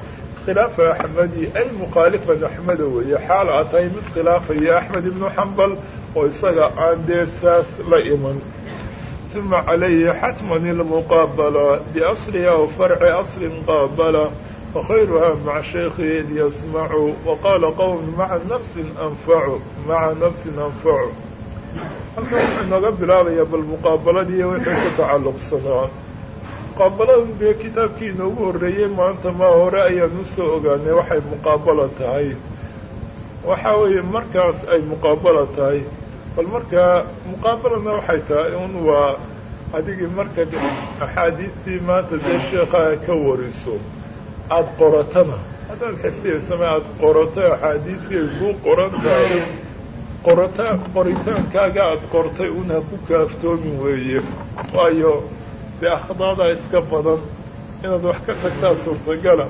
khilaafa axmedi ay mukhaalifan axmeda weeye xaal a tahay mid khilaafaya axmed ibnu xambal oo isaga aan dee saas la iman. Uma calayhi xatman ilmuqaabala biasliha aw farci aslin qaabala wakhayruha maca id yasmacu waqaala qowm maca nafsin anfacu maca nafsin anfacu halkan wuxuu inooga bilaabayaa bal muqaabaladii wixii ku tacalluqsanaa muqaabalada dee kitaabkii inoogu horreeyey maanta maa hore ayaan u soo ogaanay waxay muqaabalo tahay. Waxa weeye markaas ay muqaabalo tahay. Bal markaa muqaabalana waxay tahay un waa adigii marka axaadiistii maanta dee sheekhaa ka wariso aada qoratana. Haddaad xifdiyaysama aada qorato axaadiistii ay kuu qoran tahay qorata qoritaankaaga aada qortay un ha ku kaaftoomin weeye. Waayo dee akhdaadaa iska badan inaad wax ka tagtaa suurtagala.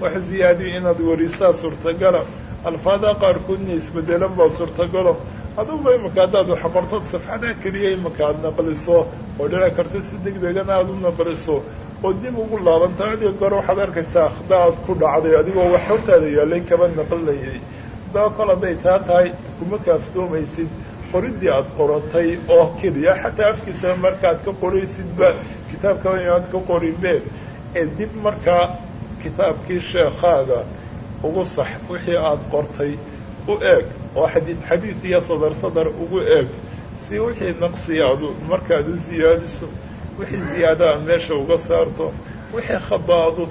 Wax ziyaadiya inaad warisaa suurtagala. Alfaadaa qaarkood inay isbedelan baa suurtagalo. Aduguba imaka haddaad wax qortod safxadaa keliya imaka aada naqliso oo dhici karta si deg degana aada u naqliso. Oo dib ugu laabanta adiga gore waxaad arkaysaa akhda aad ku dhacday adigoo wax hortaada yaalay kaba naqlinayay haddaba kol hadday taa tahay kuma kaaftoomaysid qoridii aada qoratay oo keliya xataa afkiisaba markaad ka qoraysidba kitaabkaba inaad ka qorinbe ee dib markaa kitaabkii sheekhaaga ugu sax wixii aada qortay u eeg oo xadiid xadiid iyo sadar sadar ugu eeg si wixii naqsiyaadu markaad u siyaadiso wixii ziyaadaha meesha uga saarto wixii khada aad u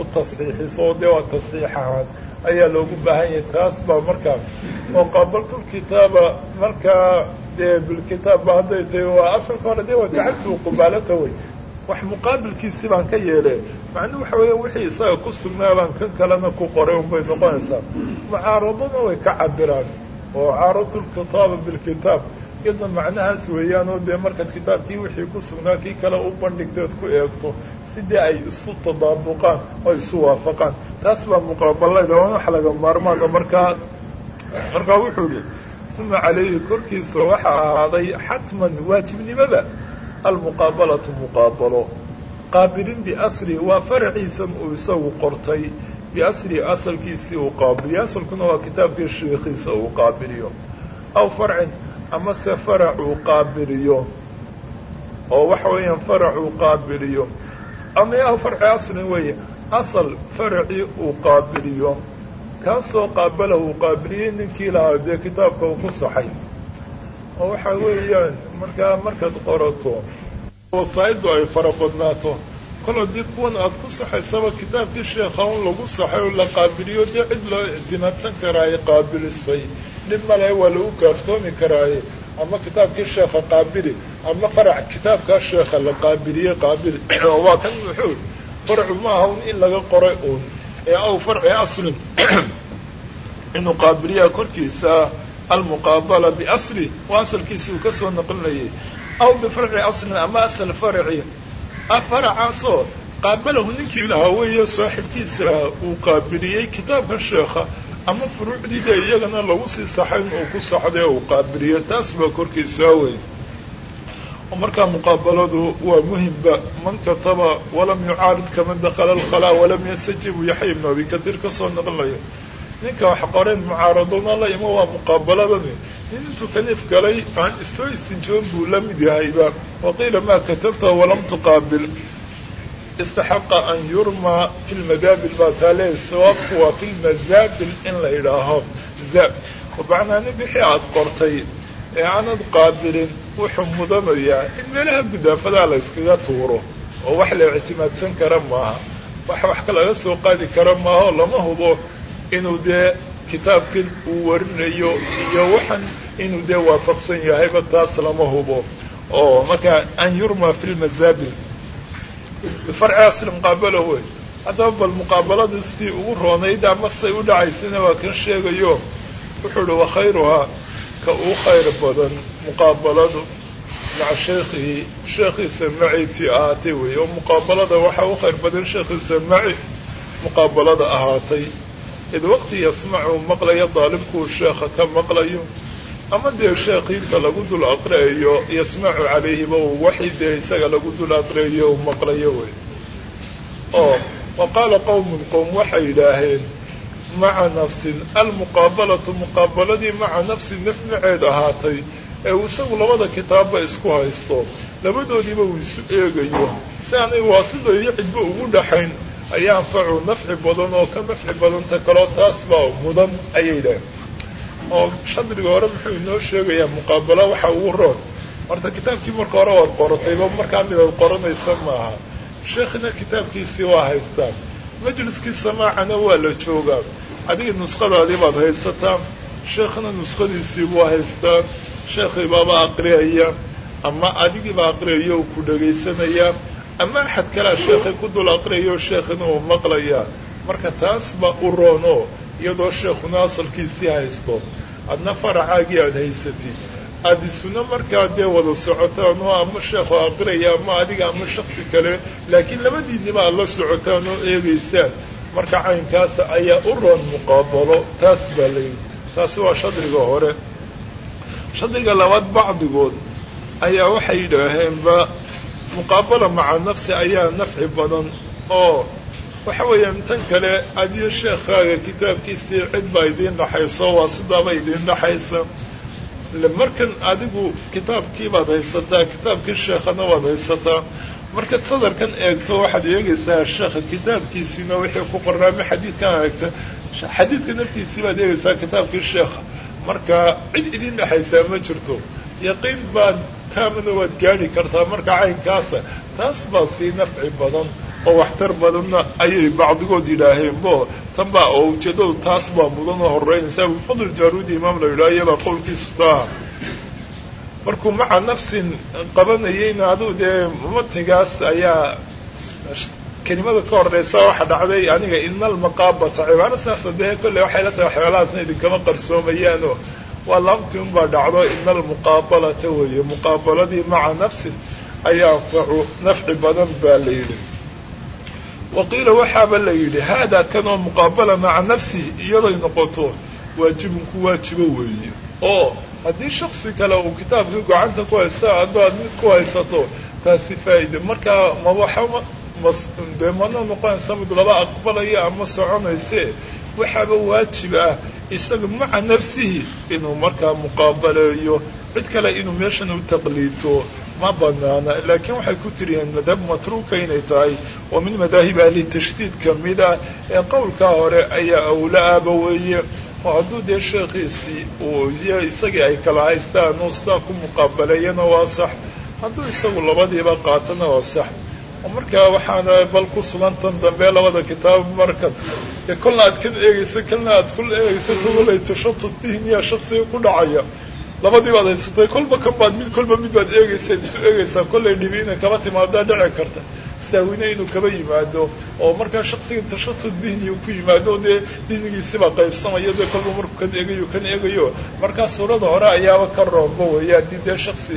u tasxiixiso dee waa tasxiixahaan ayaa loogu baahan yahay. Taas baa markaa oo qaabaltulkitaaba markaa dee bilkitaabba hadday tahay waa asalka hore dee waa qubaalata wey wax muqaabilkiisi baan ka yeele macnuu waxa weeya wixii isaga ku sugnaa baan kan kalena ku qoray unbay noqonaysaa. Mucaaradona way ka cabiraan oo caaradulkitaaba bilkitaab iyadna macnahaas weeyaan oo dee markaad kitaabkii wixii ku sugnaa kii kale u bandhigteed ku eegto sidii ay isu tadaabuqaan oo isu waafaqaan? Taas baa muqaabalayda oon wax laga maarmaano markaa markaa wuxuu yihi uma calayhi korkiisa waxaa ahaaday xatman waajibnimada almuqaabalatu muqaabalo. Qaabilin biasli waa faraciisan uu isagu qortay. Biasli asalkiisii uu qaabiliyo asalkuna waa kitaabkii sheikhiisa uu qaabiliyo. Aw farcin ama se farac uu qaabiliyo. Oo waxa weeyaan farac uu qaabiliyo ama farci aslin weeye. Asal faracii uu qaabiliyo kaasoo qaabalahu uu qaabiliyey ninkii lahaa dee kitaabka uu ku saxay. Oo waxa weeyaan markaa markaad qorato wasaaiddu ay fara badnaato kol haddii kuwan aad ku saxaysaba kitaabkii sheekha un lagu saxay oo la qaabiliyo dee cid loo ictimaadsan karaaye qaabilisay. Dhib male waa lagu kaaftoomi karaaye ama kitaabkii sheekha qaabili ama farac kitaabkaa sheekha la qaabiliye qaabili oo waa kan muxuu farcu maaha un in laga qoray uun ee aw farci aslin inuu qaabiliyaa korkiisa almuqaabala biasli waa asalkiisi uu ka soo naqlinayay aw bifarci aslin ama asal farci faracaasoo qaabalahu ninkii lahaa weeye saaxibkiisa uu qaabiliyey kitaabka sheekha ama furuucdiida iyagana lagu sii saxay uu ku saxday uu qaabiliyo taas baa korkiisaa wey markaa muqaabaladu waa muhimba man kataba walam yucaarid kaman dakala alkhalaa walam yastajibu yaxya ibnu abi katiir ka soo naqlinayo ninka wax qoreen mucaaradona la imo waa muqaabaladani. Nin intuu kaniif galay aan isoo istinjoon buu la mid yahayba waqiila maa katabta walam tuqaabil istaxaqa an yurmaa fi lmadaabil baa taale sawaabku waa fi lmazaabil in la idhaaho za macnaa nin wixii aada qortay ee aanad qaabilin wuxuu mudanayaa in meelaha gudaafadaa la yskaga tuuro oo wax la ictimaadsan kara maaha wax wax laga soo qaadi kara maaha oo lama hubo inuu dee kitaabkan uu warinayo iyo waxan inuu dee waafaqsan yahayba taas lama hubo oo markaa an yurmaa fi lmazaabil bifarci asli muqaabala wey haddaba bal muqaabaladii sidii ugu roonayd ama say u dhacaysana waa kan sheegayo. Wuxuu uhi wakhayruhaa ka uu khayr badan muqaabaladu maca sheekhihi sheekhiisa macitii ahaatay wey oo muqaabalada waxaa u khayr badan sheekhiisa maci muqaabalada ahaatay. Id waqti yasmacu maqlayo daalibkuu sheekha ka maqlayo ama dee sheekhiinka lagu dul aqriayo yasmacu calayhiba uu waxii dee isaga lagu dul aqriayo uu maqlayo wey oo wa qaala qowmun qowm waxay yidhaaheen maca nafsin almuqaabalatu muqaabaladii maca nafsin naf maceed ahaatay ee uu isagu labada kitaabba isku haysto labadoodiiba uu isu eegayo. Si aanay waasida iyo cidba ugu dhaxayn ayaa anfacu nafci badan oo ka nafci badanta kaloo taas baa mudan ayay dhahen oo shadriga hore muxuu inoo sheegayaa muqaabalo waxa ugu roon. Horta kitaabkii marka hore waad qoratayba markaa midaad qoranaysa maaha. Sheekhina kitaabkiisii waa haystaan. Majliskii samaacana waa la joogaa. Adiga nuskhadaadii baad haysataa sheekhna nuskhadiisii waa haystaa sheekhii baaba aqriyaya ama adigiiba aqriyayo uu ku dhagaysanayaa ama axad kalea sheekhay ku dul aqriyayo sheekhina uu maqlayaa. Marka taas ba u roono iyadoo sheekhuna asalkiisii haysto. Adna faracaagii aada haysatid. Aada isuna markaa dee wada socotaan oo ama sheekhu aqriyaya ama adiga ama shaksi kale laakiin labadiinniba aad la socotaan oo eegaysaan. Marka caynkaasa ayaa u roon muqaabalo taas baa layidhi taasi waa shadriga hore. Shadriga labaad bacdigood ayaa waxay yidhaaheenba muqaabala maca nafsi ayaa nafci badan oo waxa weeyaan tan kale adiyo sheekhaaga kitaabkiisii cid baa idiin dhaxayso waa sidaaba idiin dhaxaysa markan adigu kitaabkii baad haysataa kitaabkii sheekhana waad haysataa markaad sadarkan eegto waxaad eegaysaa sheekha kitaabkiisiina wixii ku qoraama xadiidkan eegta. Xadiidka naftiisii baad eegaysaa kitaabkii sheekha. Marka cid idin dhexaysaa ma jirto. Yaqiin baad taamana waad gaadhi kartaa marka caynkaasa. Taas baa sii nafci badan oo waxtar badanna ayay bacdigood yidhaaheen bo tan baa oo ujeeddadu taas baa mudan oo horeynaysa abufadl jaaruudi imaam la yidhaha iyabaa qowlkiisu taa. Markuu maca nafsin qabanayeyna aduu dee matigaas ayaa kelimada ka horeysa waxa dhacday aniga ina almaqaabata cibaaro sidaasa dee kolley waxay la tahay waxyaalahaasna idinkama qarsoomayaano waa laamtii unbaa dhacdo ina almuqaabalata weeye muqaabaladii maca nafsin ayaa anfacu nafci badan baa la yidhi wa qiila waxaaba la yidhi haadaa kanoo muqaabala maca nafsihi iyaday noqoto waajibun ku waajibo weeye. Oo haddii shaksi kale uu kitaabkii gacanta ku haysta aad mid ku haysato taasi faa'ide markaa ma dee mana noqonaysa mid laba aqbalaya ama soconayse waxaaba waajib ah isaga maca nafsihi inuu markaa muqaabaleeyo cid kale inuu meeshan u taqliito ma banaana laakiin waxay ku tiriyeen madhab matruuka inay tahay oo min madaahib ahli tashdiid ka mid ah ee qowlkaa hore ayaa awla-aba weeye. Oo hadduu dee sheekhiisii uu isagii ay kala haystaan uu sidaa ku muqaabaleeyana waa sax. Hadduu isagu labadiiba qaatana waa sax. Markaa waxaana bal ku sugan tan dambe labada kitaab markan dee kolna aad kan eegaysa kalna aad kul eegaysa togolay tashatut dihniya shaksiga ku dhacaya labadii baad haysatay kolba kan baad mid kolba mid baad eegaysa isu eegaysaa kollay dhibi inay kaba timaadaa dhici karta. Saawine inuu kaba yimaado oo markaa shaksiga tashatud dihniga ku yimaado dee dihnigiisibaa qaybsamaya dee kolba markuu kan eegayo kan eegayo. Markaa suurada hore ayaaba ka roomba weeye haddii dee shaksi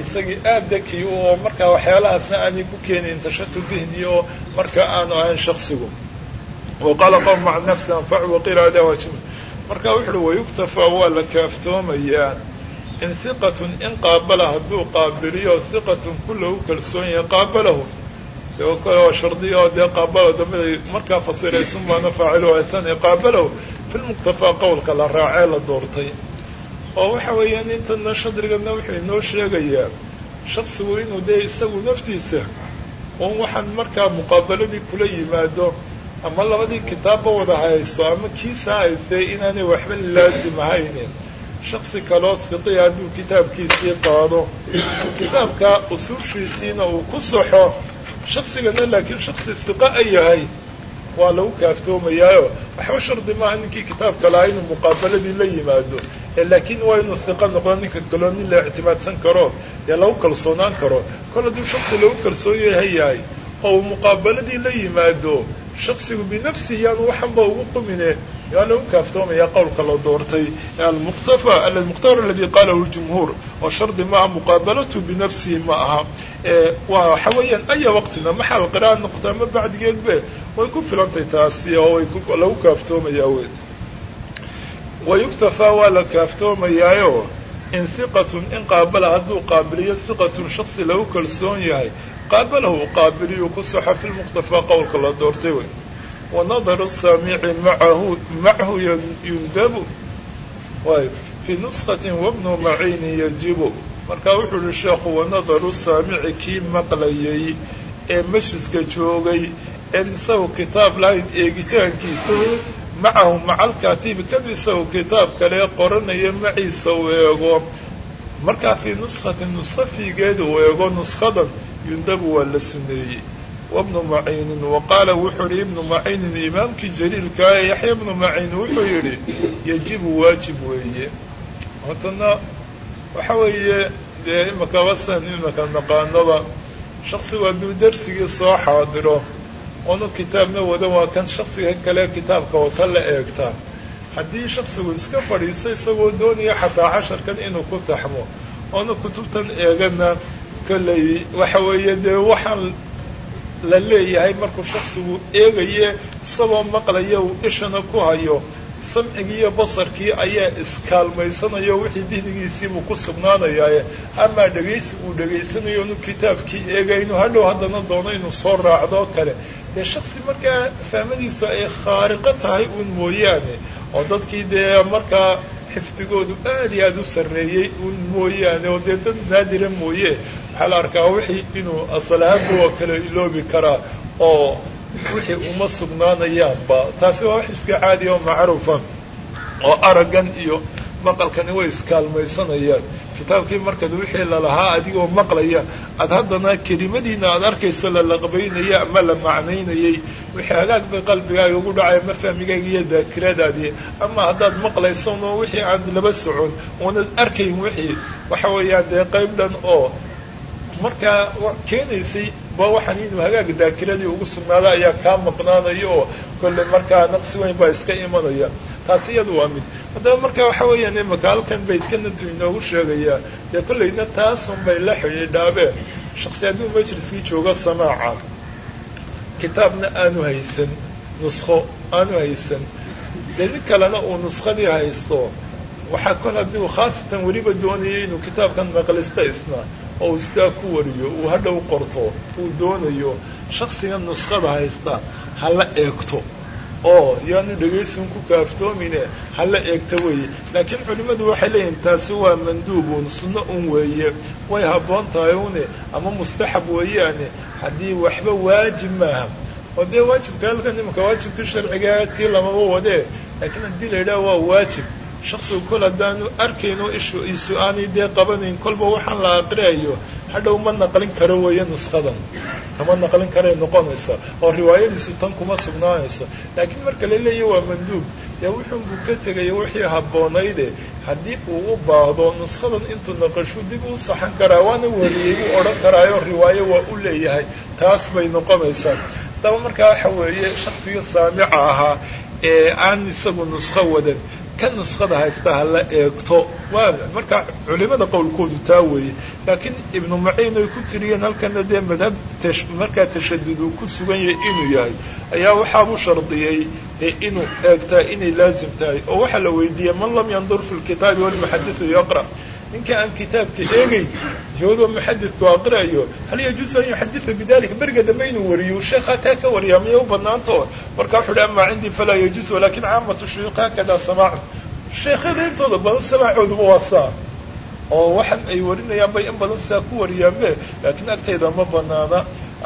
isagii aad daki oo markaa waxyaalahaasna aanay ku keenayn tashatud dihni oo marka aanu ahayn shaksigu wa qaala maca nafsi anfacu waqiila adaa waajib marka wuxu uhi wayuktafaa waa la kaaftoomayaa in hiqatun in qaabala hadduu qaabiliyo hiqatun ku lagu kalsoon yahay qaabalahu waa shardiya oo dee qaabalo dambeday markaa fasiraysun baana faacilu haysan qaabalahu. Fi lmuktafaa qowlka la raacee la doortay. Oo waxa weeyaan intana shadrigana wuxuu inoo sheegayaa shaksigu inuu dee isagu naftiisa un waxaan markaa muqaabaladii kula yimaado ama labadii kitaabba wada haysto ama kiisa haystay inaanay waxba laazim ahaynin. Shaksi kaloo hiqiya hadduu kitaabkiisii qaado. Kitaabka usuushiisiina uu ku saxo shaksigana laakiin shaksi hiqa a yahay. Waa lagu kaaftoomayaayo waxba shardi maaha ninkii kitaabka lahaa inuu muqaabaladii la yimaado. Laakiin waa inuu hiqa noqdo ninka kaloo nin la ictimaadsan karo dee lagu kalsoonaan karo. Kol hadduu shaksi lagu kalsoon yahay yahay oo uu muqaabaladii la yimaado shaksigu binafsihi yaanu waxanba ugu qumine yaa lagu kaaftoomaya qowlka la doortay almuqtafa almukhtaar aladi qalahu ljumhuur oo shardi maaha muqaabalatu binafsihi ma aha waxa weeyaan aya waqtina maxal qira'a noqota ama bacdigeedbe way ku filantay taasi oo lagu kaaftoomayaa wey wayuktafaa waa la kaaftoomayaayo in hiqatun in qaabala hadduu qaabiliyo hiqatun shaksi lagu kalsoon yahay qaabalahu qaabiliyu ku saxo fi lmuktafaa qowlka la doortay wey wanadaru saamici maahu macahu yundabu way fii nuskatin wabnu maciini yajibu marka wuxuu uhi sheekhu wanadaru saamici kii maqlayay ee majliska joogay en isagu kitaab lahayd eegitaankiisa macahu maca alkaatibi kan isagu kitaab kale qoranaya maciisa uu eego markaa fii nuskatin nuska fiigeeda uu eego nuskadan yundabu waa la suneeyey. Wabnu maciinin wa qaala wuxuu yihi ibnu maciinin imaamkii jaliilkaa ee yaxya ibnu maciin wuxuu yidhi yajibu waajib weeye. Hatana waxa weeye dee imaka wasan imaka naqaanoba shaksigu hadduu darsigii soo xaadiro onu kitaabna wada waa kan shaksiga kale kitaabka wata la eegtaa haddii shaksigu iska fadhiisto isagoo doonaya xataa casharkan inuu ku taxmo onu kutubtan eegana kolley waxa weeye dee waxaan la leeyahay markuu shaksigu eegaye isagoo maqlaya uu ishana ku hayo samcigii iyo basarkii ayaa iskaalmaysanayo wixii dihnigiisiibuu ku sugnaanayaa amaa dhegaysi uu dhegaysanayo inuu kitaabkii eegayno hadhow haddana doono inuu soo raacdo kale. Dee shaksi markaa fahmadiisu ay khaariqo tahay uun mooyaane oo dadkii dee markaa xifdigoodu aad iyo aada u sarreeyey uun mooyaane oo dee dad naadira mooye. Waxaa la arkaa wixii inuu asal ahaanba oo kale iloobi karaa oo wixii uma sugnaanayaanba taasi waa wax iska caadiya oo macruufa oo araggan iyo maqalkani way iskaalmaysanayaan kitaabkii markaad wixii lalahaa adigoo maqlaya aad haddana kelimadiina aad arkayso la laqbaynaya ama la macnaynayay. Wixii hagaag bay qalbigaaga ugu dhacay ama fahmigaaga iyo daakiradaadii ama haddaad maqlaysono wixii aan laba socon oonad arkayn wixii waxa weeyaan dee qayb dhan oo markaa keenaysay ba waxaan inuu hagaaga daakiradii ugu sugnaada ayaa kaa maqnaanaya oo kolle markaa naqsi weyn baa iska imanaya taasi iyadu waa mid. Haddaba marka waxa weeyaan imaka halkan baydkanatu inoogu sheegayaa dee kollayna taasun bay la xidhiidhaabe shaksi hadduu majliskii joogo samaaca. Kitaabna aanu haysan nuskho aanu haysan. Dee nin kalena uu nuskadii haysto waxaa kol haddii uu khaasatan weliba doonayay inuu kitaabkan naqlista isna oo istaa ku wariyo uu hadhow qorto uu doonayo shaksiga nuskada haysta hala eegto oo yaanu dhegaysun ku kaaftoomine hala eegta weeye. Laakiin culimmadu waxay leeyihiin taasi waa manduubun sunno un weeye. Way habboon tahay une ama mustaxab weeyaane. Haddii waxba waajib maaha. Oo dee waajibka halkan imanka waajibka sharcigaa tii lamaba wadee laakiin haddii la yidhaha waa waajib shaksigu kol haddaanu arkayno ishu isu aanay dee qabanayn kolba waxaan la aqriayo hadhow ma naqlin karo weeye nuskadan kama naqlin karay noqonaysa oo riwaayadiisu tan kuma sugnaanayso laakiin marka la leeyahy waa manduub dee wuxuunbuu ka tegaya wixii habboonayde haddii uu u baahdo nuskadan intuu naqashu dib u saxan karaa waana wariyey buu odhan karaayo riwaayo waa u leeyahay taas bay noqonaysaa daba markaa waxa weeye shaksiga saamica ahaa ee aan isagu nuskho wadan ka nuskada haysta hala eegto. Waa marka culimada qowlkoodu taa weeye. Laakiin ibnu maciin ay ku tiriyeen halkana dee madhab markaa tashadud uu ku sugan yahay inuu yahay. Ayaa waxaabu shardiyey dee inuu eegtaa inay laazim tahay. Oo waxaa la weydiiyey man lam yandur fi lkitaabi walmuxadisu yaqra ninka aan kitaabka eegeyn joodo muxadidku aqriayo hal yajuusu an yuxadida bidalika beriga dambe inuu wariyo sheekhaa taa ka wariyaa miyay u banaanto marka wuxu uhi ama cindii falaa yajuus walakin caamatu shuyuuq hakada samaacu sheekhada intooda badan samaacooduma waa saa oo waxan ay warinayaan bay in badan sidaa ku wariyaanbe laakiin agtayda ma banaana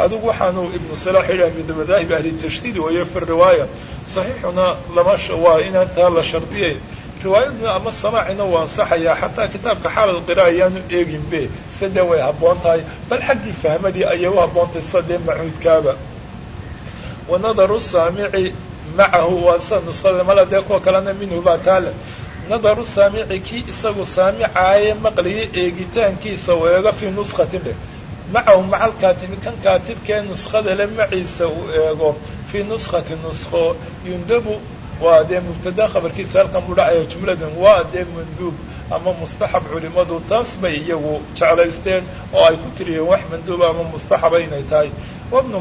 adigu waxaanu ibnu salax yidhah min madaahib ahli tashdiid wayo fi riwaaya saxiixuna lama waa inaan taa la shardiyay riwaayaduna ama samaacina waa ansaxayaa xataa kitaabka xaalal qira ayaanu eeginbe sade way habboon tahay bal xaggii fahmadii ayay u habboontahay sadee macuudkaaba. Wa nadaru saamici macahu waa sida nuskhada mala dee kuwa kalena minhu baa taale nadaru saamici kii isagu saamicaaye maqliya eegitaankiisa u eego fii nuskatin dheh macahu macal kaatibi kan kaatibkee nuskhada le maciisa uu eego fii nuskati nuskho yundabu waa dee mubtada khabarkiisa halkan buu dhacaya jumladan waa dee manduub ama mustaxab culimadu taas bay iyagu jeclaysteen oo ay ku tiriyeen wax manduuba ama mustaxaba inay tahay. Wabnu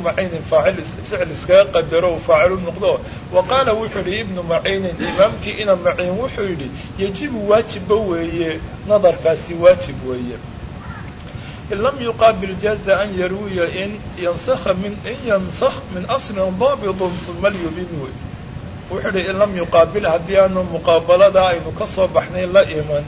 faacil ficil iskaga qadaro faacilu noqdo. Wa qaala wuxuu yihi ibnu macaynin imaamkii ina maciin wuxuu yidhi yajibu waajibba weeye nadarkaasi waajib weeye. In lam yuqaabil jaza an yarwiya in yansakha min in yansakh min aslin daabidun uma lyubin wey wuxuu idhi in lam yuqaabil haddii aanu muqaabalada aynu ka soo baxnay la iman.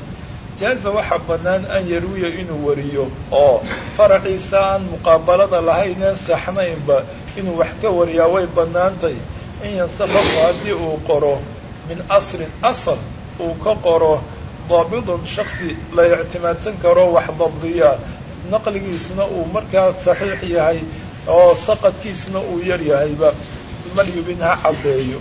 Jaaza waxaa bannaan an yarwiya inuu wariyo oo faraciisa aan muqaabalada lahayneen saxnaynba inuu wax ka wariyaa way bannaantay. In yansakhahu haddii uu qoro min aslin asal uu ka qoro daabidun shaksi la ictimaadsan karo wax dabdiya. Naqligiisuna uu markaa saxiix yahay oo saqadkiisuna uu yar yahayba. Malyubin ha caddeeyo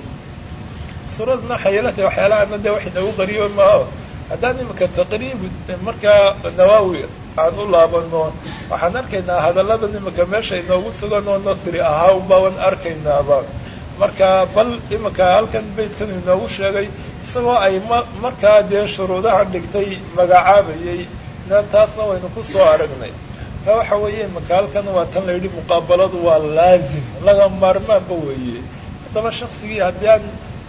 suuradna tahay waxyaalahaana dee wax inagu qariyo maaho. Haddaan iminka taqriib markaa nawaawi aan u laabano waxaan arkaynaa hadallada iminka meesha inoogu sugan oo nasri ahaa unbaaban arkaynaaba marka bal iminka halkan beytkan inoogu sheegay isagoo ay ma markaa dee shuruudaha dhigtay magacaabayay na taasna waynu ku soo aragnay. Ka waxa weeye iminka halkan waa tan la yidhi muqaabaladu waa laazim laga maarmaanba weeye. Haddaba shaksigii haddii aan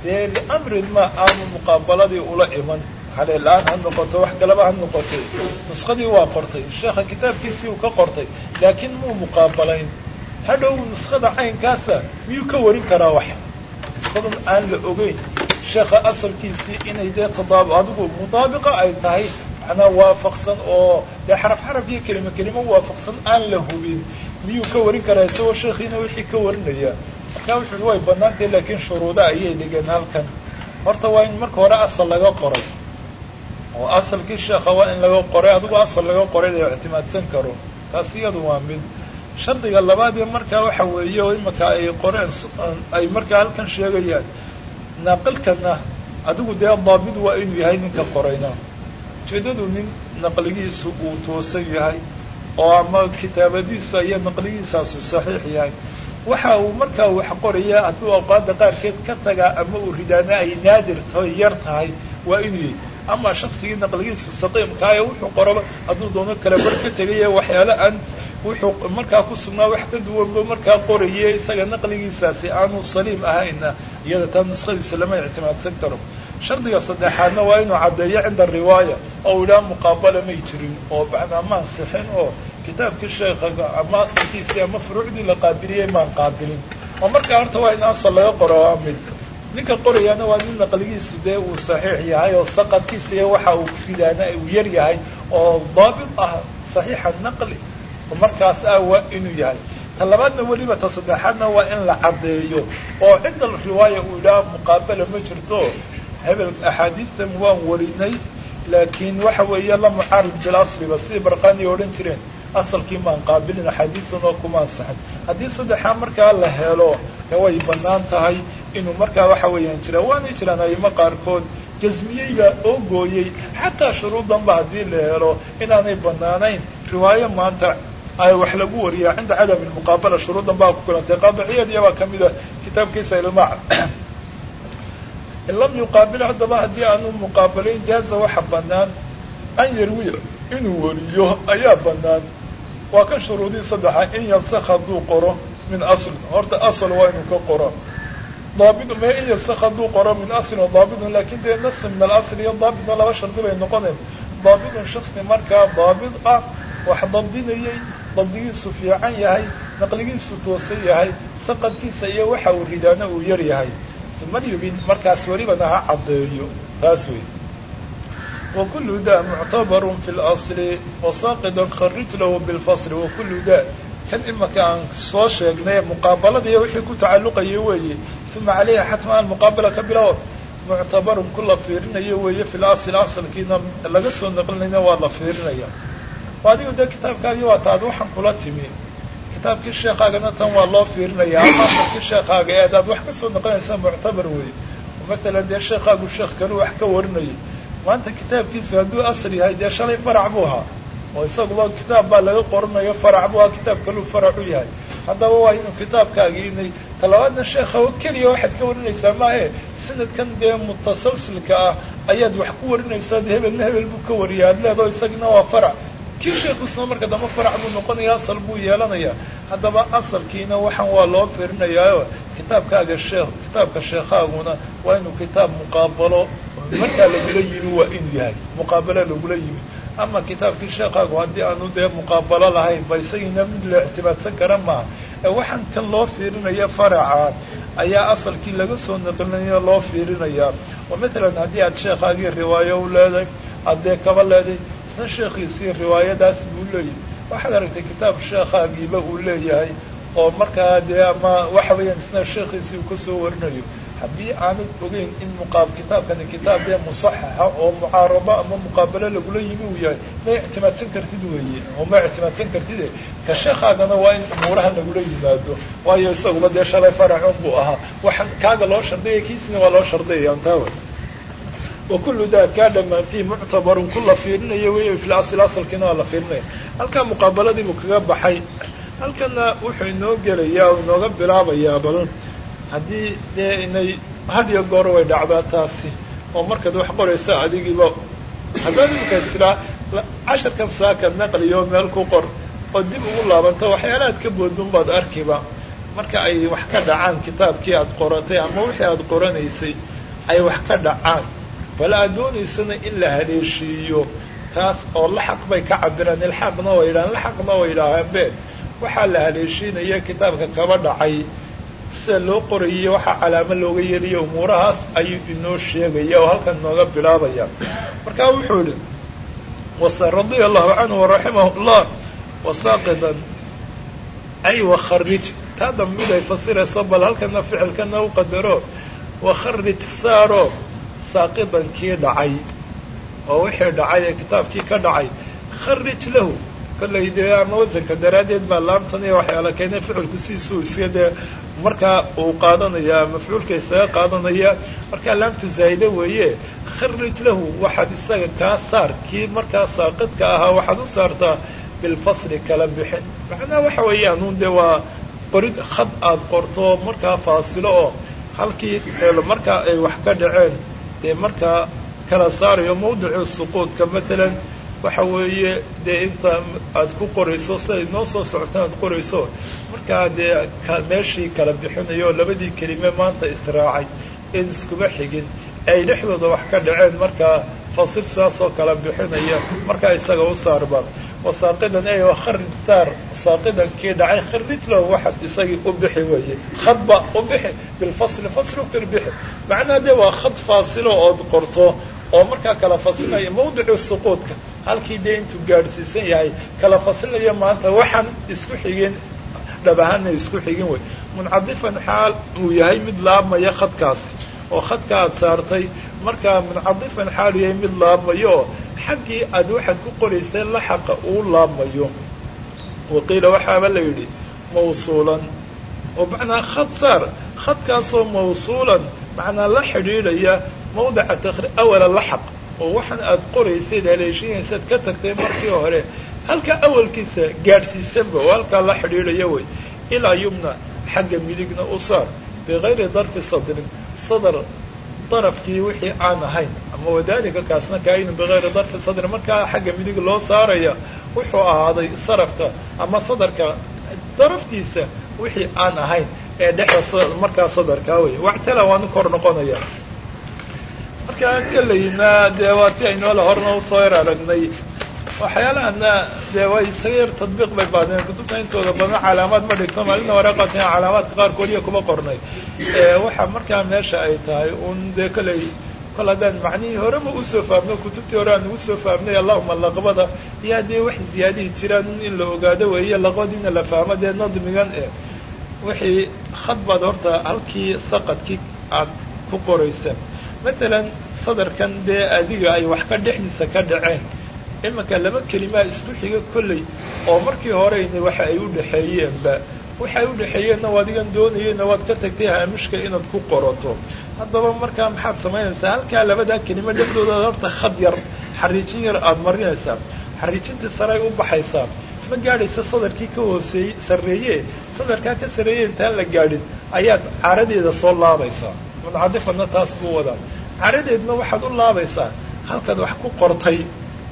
dee liamrin ma aanu muqaabaladii ula iman. Haleelaan ha noqoto wax kalaba ha noqotay. Nuskadii waa qortay. Sheekha kitaabkiisii uu ka qortay. Laakiin muu muqaabalayn. Hadhow nuskada caynkaasa miyuu ka warin karaa wax? Nuskadan aan la ogeyn. Sheekha asalkiisii inay dee tadaab adigu mudaabiqa ay tahay. Macnaa waafaqsan oo dee xaraf xaraf iyo kelimo kelimo waafaqsan aan la hubin. Miyuu ka warin karaa isagoo sheekhiina wixii ka warinaya markaa wuxu uhi way banaantahay laakiin shuruuda ayay dhigeen halkan. Horta waa in marka hore asal laga qoray. Oo asalkii sheekha waa in laga qoray adigu asal laga qoray la ictimaadsan karo. Taas iyadu waa mid. Shardiga labaad iyo markaa waxa weeye oo imaka ay qoreen ay markaa halkan sheegayaan naaqilkana adigu dee daabid waa inuu yahay ninka qorayna. Ujeedadu nin naqligiisu uu toosan yahay oo ama kitaabadiisu iyo naqligiisaasi saxiix yahay waxa uu markaa wax qoraya hadduu awqaada qaarkeed ka tagaa ama uu ridaana ay naadir tahay yar tahay waa inuu ama shaksigii naqligiisu saqiimkaa ee wuxuu qoraba hadduu doono kala bar ka tegaya waxyaale aan wuxuu markaa ku sugnaa wax ka duwanba markaa qoraye isaga naqligiisaasi aanu saliim ahayna iyada taa nuskhadiisa lama ictimaadsan karo. Shardiga saddexaadna waa inuu caddeeyo cinda riwaaya oo idhaha muqaabala may jirin oo macnaa ma ansixin oo kitaabkii sheekhaga ama asalkiisii ama furuucdii la qaabiliyey maan qaabilin oo markaa horta waa in asal laga qoro waa mid. Ninka qorayaana waa nin naqligiisu dee uu saxiix yahay oo saqadkiisa iyo waxa uu ridaana uu yar yahay oo daabit ah saxiixa naqli. Markaas ah waa inuu yahay. Ta labaadna weliba ta saddexaadna waa in la caddeeyo. Oo cinda riwaaya uu idhaha muqaabala ma jirto. Hebel axaadiistan waan warinay laakiin waxa weeye la mucaarid bilasliba sidii barqaani odhan jireen asalkii maan qaabilin axaadiistan oo kuma ansaxin haddii saddexaa markaa la helo way bannaan tahay inuu markaa waxa weeyaan jira. Waanay jiraan ayimo qaarkood jasmiyeyga oo gooyey. Xataa shuruudanba haddii la helo inaanay bannaanayn. Riwaayo maanta wax lagu wariyaa cinda cadam muqaabala shuruudan baa ku kulantay. Qaadiciyadiya baa kamida kitaabkiisa ilmaac [clears throat] in lam yuqaabil haddaba haddii aanu muqaabalayn jaaza waxa banaan an yarwiya inuu wariyo ayaa banaan waa kan shuruudii saddexa in yansak hadduu qoro min aslin. Horta asal waa inuu ka qoro. Daabit me in yansak hadduu qoro min aslin oo daabitun laakiin dee nas min alasl iyo daabitna laba shardi bay noqoneen. Daabitun shaksi markaa daabit ah wax dabdinayay dabdigiisu fiican yahay naqligiisu toosan yahay saqadkiisa iyo waxa uu ridaana uu yar yahay. Maryubin markaas welibana ha caddeeyo. Taas wey wakulu da muctabarun fi lasli wasaaqidan kharij lahu bilfasli wakulu da kan imaka aan soo sheegnay muqaabaladiiyo wixii ku tacalluqaya weeye uma caleyha xatma almuqaabala ka bilow muctabarun ku la fiirinayo weeye fi lasl asalkiina laga soo naqlinayna waa la fiirinaya adigu dee kitaabkaagii waa taad waxaan kula timi kitaabkii sheekaagana tan waa loo fiirinaya asalkii sheekaaga ee adaad wax ka soo naqlinaysa muctabar wey matalan dee sheekaagu sheekh kale wax ka warinayay maanta kitaabkiisa hadduu asal yahay dee shalay farac buu ahaa. Oo isaguba kitaab baa laga qoranayo farac buu ahaa kitaab kaluu farac u yahay. Haddaba waa inuu kitaabkaagiinay talabaadna sheekha keliya waxaad ka warinaysaa maahe? Sanadkan dee mutasalsilka ah ayaad wax ku warinaysaa de hebelna hebel buu ka wariya ad leedaho isagina waa farac. Kii sheekuisna marka dambe farac buu noqonaya asal buu yeelanaya haddaba asalkiina waxaan waa loo fiirinayaayo kitaabkaaga sheekh kitaabka sheekhaaguna waa inuu kitaab muqaabalo markaa lagula yimi waa inuu yahay muqaabalo lagula yimi. Ama kitaabkii sheekaagu haddii aanu dee muqaabalo lahayn ba isagiina mid la ictimaadsan kara maaha. Waxaan kan loo fiirinaya faraca ayaa asalkii laga soo naqlinayo loo fiirinayaa. Oo matalan haddii aad sheekhaagii riwaayo u leedahay aad dee kaba leedahay isna sheekhiisii riwaayadaas buu leeyahay. Waxaad aragtay kitaab sheekhaagiiba uu leeyahay oo markaa dee ama waxa weeyaan isna sheekhiisii uu ka soo warinayo haddii aanad ogeyn in muqaab kitaabkani kitaab dee musaxaxa oo mucaarabo ama muqaabalo lagula yimi uu yahay ma ictimaadsan kartid weeye oo ma ictimaadsan kartide ka sheekhaagana waa in umuuraha lagula yimaado waayo isaguba dee shalay faracun buu ahaa. Waxaan kaaga loo shardiyaya kiisina waa loo shardiyaya antaawe wakulu da kaa dhammaantii muctabarun ku la fiirinayo wey fi lasl asalkiina waa la fiirinaya halkaa muqaabaladiibuu kaga baxay. Halkana wuxuu inoo gelayaa o inooga bilaabayaa bal haddii dee inay had iyo goor way dhacdaa taasi oo markaad wax qoraysa adigiiba haddaad imika tiraa casharkan saaka naqliyo meel ku qor oo dib ugu laabanto waxyaalahaad ka boodun baad arkiba. Marka ay wax ka dhacaan kitaabkii aad qoratay ama wixii aad qoranaysay ay wax ka dhacaan. Bal aad doonaysana in la haleeshiiyo taas oo laxaq bay ka cabiraan ilxaaqna way yidhahaan laxaqna way yidhaahaan be waxaa la haleeshiinaya kitaabka kaba dhacay sida loo qorayiyo waxaa calaamo looga yeelaya umuurahaas ayuu inoo sheegaya oo halkan nooga bilaabaya. Markaa wuxuu yihi radia allahu canhu waraximah llah wasaaqidan ay wakharij taa dambid ay bal halkana ficilkana u qadaro wakharij saaro saaqidan kii dhacay oo wixii dhacay ee kitaabkii ka dhacay kharij lahu kollay dee ama wasanka daraaddeed baa laamtan iyo waxyaala keenay ficilku sidiisuu iska dee markaa uu qaadanaya mafcuulka isaga qaadanaya markaa laamtu zaa'ide weeye kharij lahu waxaad isaga kaa saar kii markaa saaqidka ahaa waxaad u saartaa bilfasli kala bixin. Macnaha waxa weeyaan un dee waa qorid khad aad qorto markaa faasilo oo halkii markaa ay wax ka dhaceen dee markaa kala saarayo mawdici suquudka matalan waxa weeye dee inta aad ku qorayso siday noo soo socotaan aad qorayso markaa dee meeshii kala bixinayo labadii kelime maanta israacay in iskuma xigin ay dhexdooda wax ka dhaceen markaa fasil sidaasoo kala bixinaya markaa isaga u saarba wasaaqidan ey kharij saar saaqidan kii dhacay kharij lahu waxaad isagii u bixi weeye. Khadba u bixi bilfasli fasli u bixi. Macnaha dee waa khad faasilo ood qorto oo markaa kala fasilaya mawdicu suquudka halkii dee intuu gaadhsiisan yahay kala fasilaya maanta waxaan isku xigin dhab ahaana isku xigin wey muncadifan xaal uu yahay mid laabmaya khadkaasi oo khadka aad saartay. Markaa muncadifan xaal yahay mid laabmayo oo xaggii aad waxaad ku qoraysay laxaqa uu laabmayo. Waqiila waxaaba la yidhi mawsuulan. Oo macnaa khad saar khadkaasoo mawsuulan macnaa la xidhiidhaya mawdica takri awala laxaq oo waxaan aad qoraysayd haleeshinaysaad ka tagtay markii hore halka awalkiisa gaadhsiisanba oo halkaa la xidhiidhaya wey ilaa yumna xagga midigna u saar bigayri darfi sadrin sadr darafkii wixii aan ahayn. Ama wadalika kaasna kaainu bigayri darfi sadrin markaa xagga midig loo saaraya wuxuu ahaaday sarafka ama sadarka daraftiisa wixii aan ahayn ee dhexda markaa sadarkaa wey waxtala waanu kor noqonaya markaa kalayna dee waa ti aynoola horna u soo yar aragnay waxyaalahana dee way isaga yar tadbiiq bay baadeen. Kutubta intooda badan calaamaad ma dhigto maalina waraaqatin calaamaadka qaarkood iyo kuma qornay. Waxa markaa meesha ay tahay un dee kaley kol haddaan macnihii horeba u soo fahamno kutubtii hore aan ugu soo fahamnay allahuma laqbada iyo haddii wax ziyaadihi jiraan in la ogaado weeye laqbadiina la fahmo dee nadmigan e wixii khad baad horta halkii saqadkii aad ku qoraysa matalan sadarkan dee adiga ay wax ka dhexdiisa ka dhaceen. Imanka laba kelimaa isku xiga kolley oo markii horeyna waxa ay u dhexeeyeenba. Waxa ay u dhexeeyeenna waa adigan doonayeyna waad ka tagtay haamishka inaad ku qorato. Haddaba markaa maxaad samaynaysaa halkaa labadaa kelima dhexdooda horta khad yar xariijin yar aada marinaysaa. Xariijintii saray u baxaysaa. Ma gaadhaysa sadarkii ka hooseeyey sarreeye sadarkaa ka sarreeye intaan la gaadhin ayaad caaradeeda soo laabaysaa muncadifadna taas buu wadaa caaradeedna waxaad u laabaysaa halkaad wax ku qortay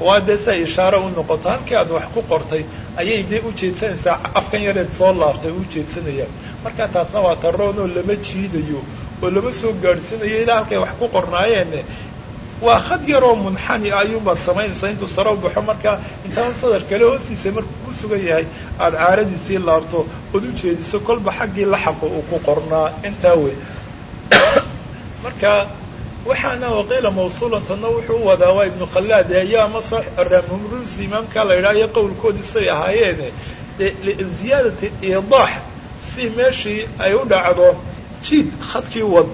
waa dee si ay ishaaro u noqoto halkii aad wax ku qortay ayay dee ujeedsanaysaa afkan yareed soo laabtay u ujeedsanayaan markaa taasna waa taroonoo lama jiidayo oo lama soo gaadhsiinayo ilaa halkay wax ku qornaayeenne waa khad yaroo munxani ayuunbaad samaynaysaa intuu saro baxo markaa intaan sadar kale hoostiisa markuu ku sugan yahay aada caaradiisii laabto ood ujeediso kolba xaggii laxaqa uu ku qornaa. Intaa wey marka waxaana waqiila mawsuulantanna wuxuu u ibnu khallaad ayaa masa raamumrusi imaamkaa la yidhaha iyo qowlkoodii ahaayeene dee liziyaadati iidaax si meeshii ay u dhacdo jiid khadkii wad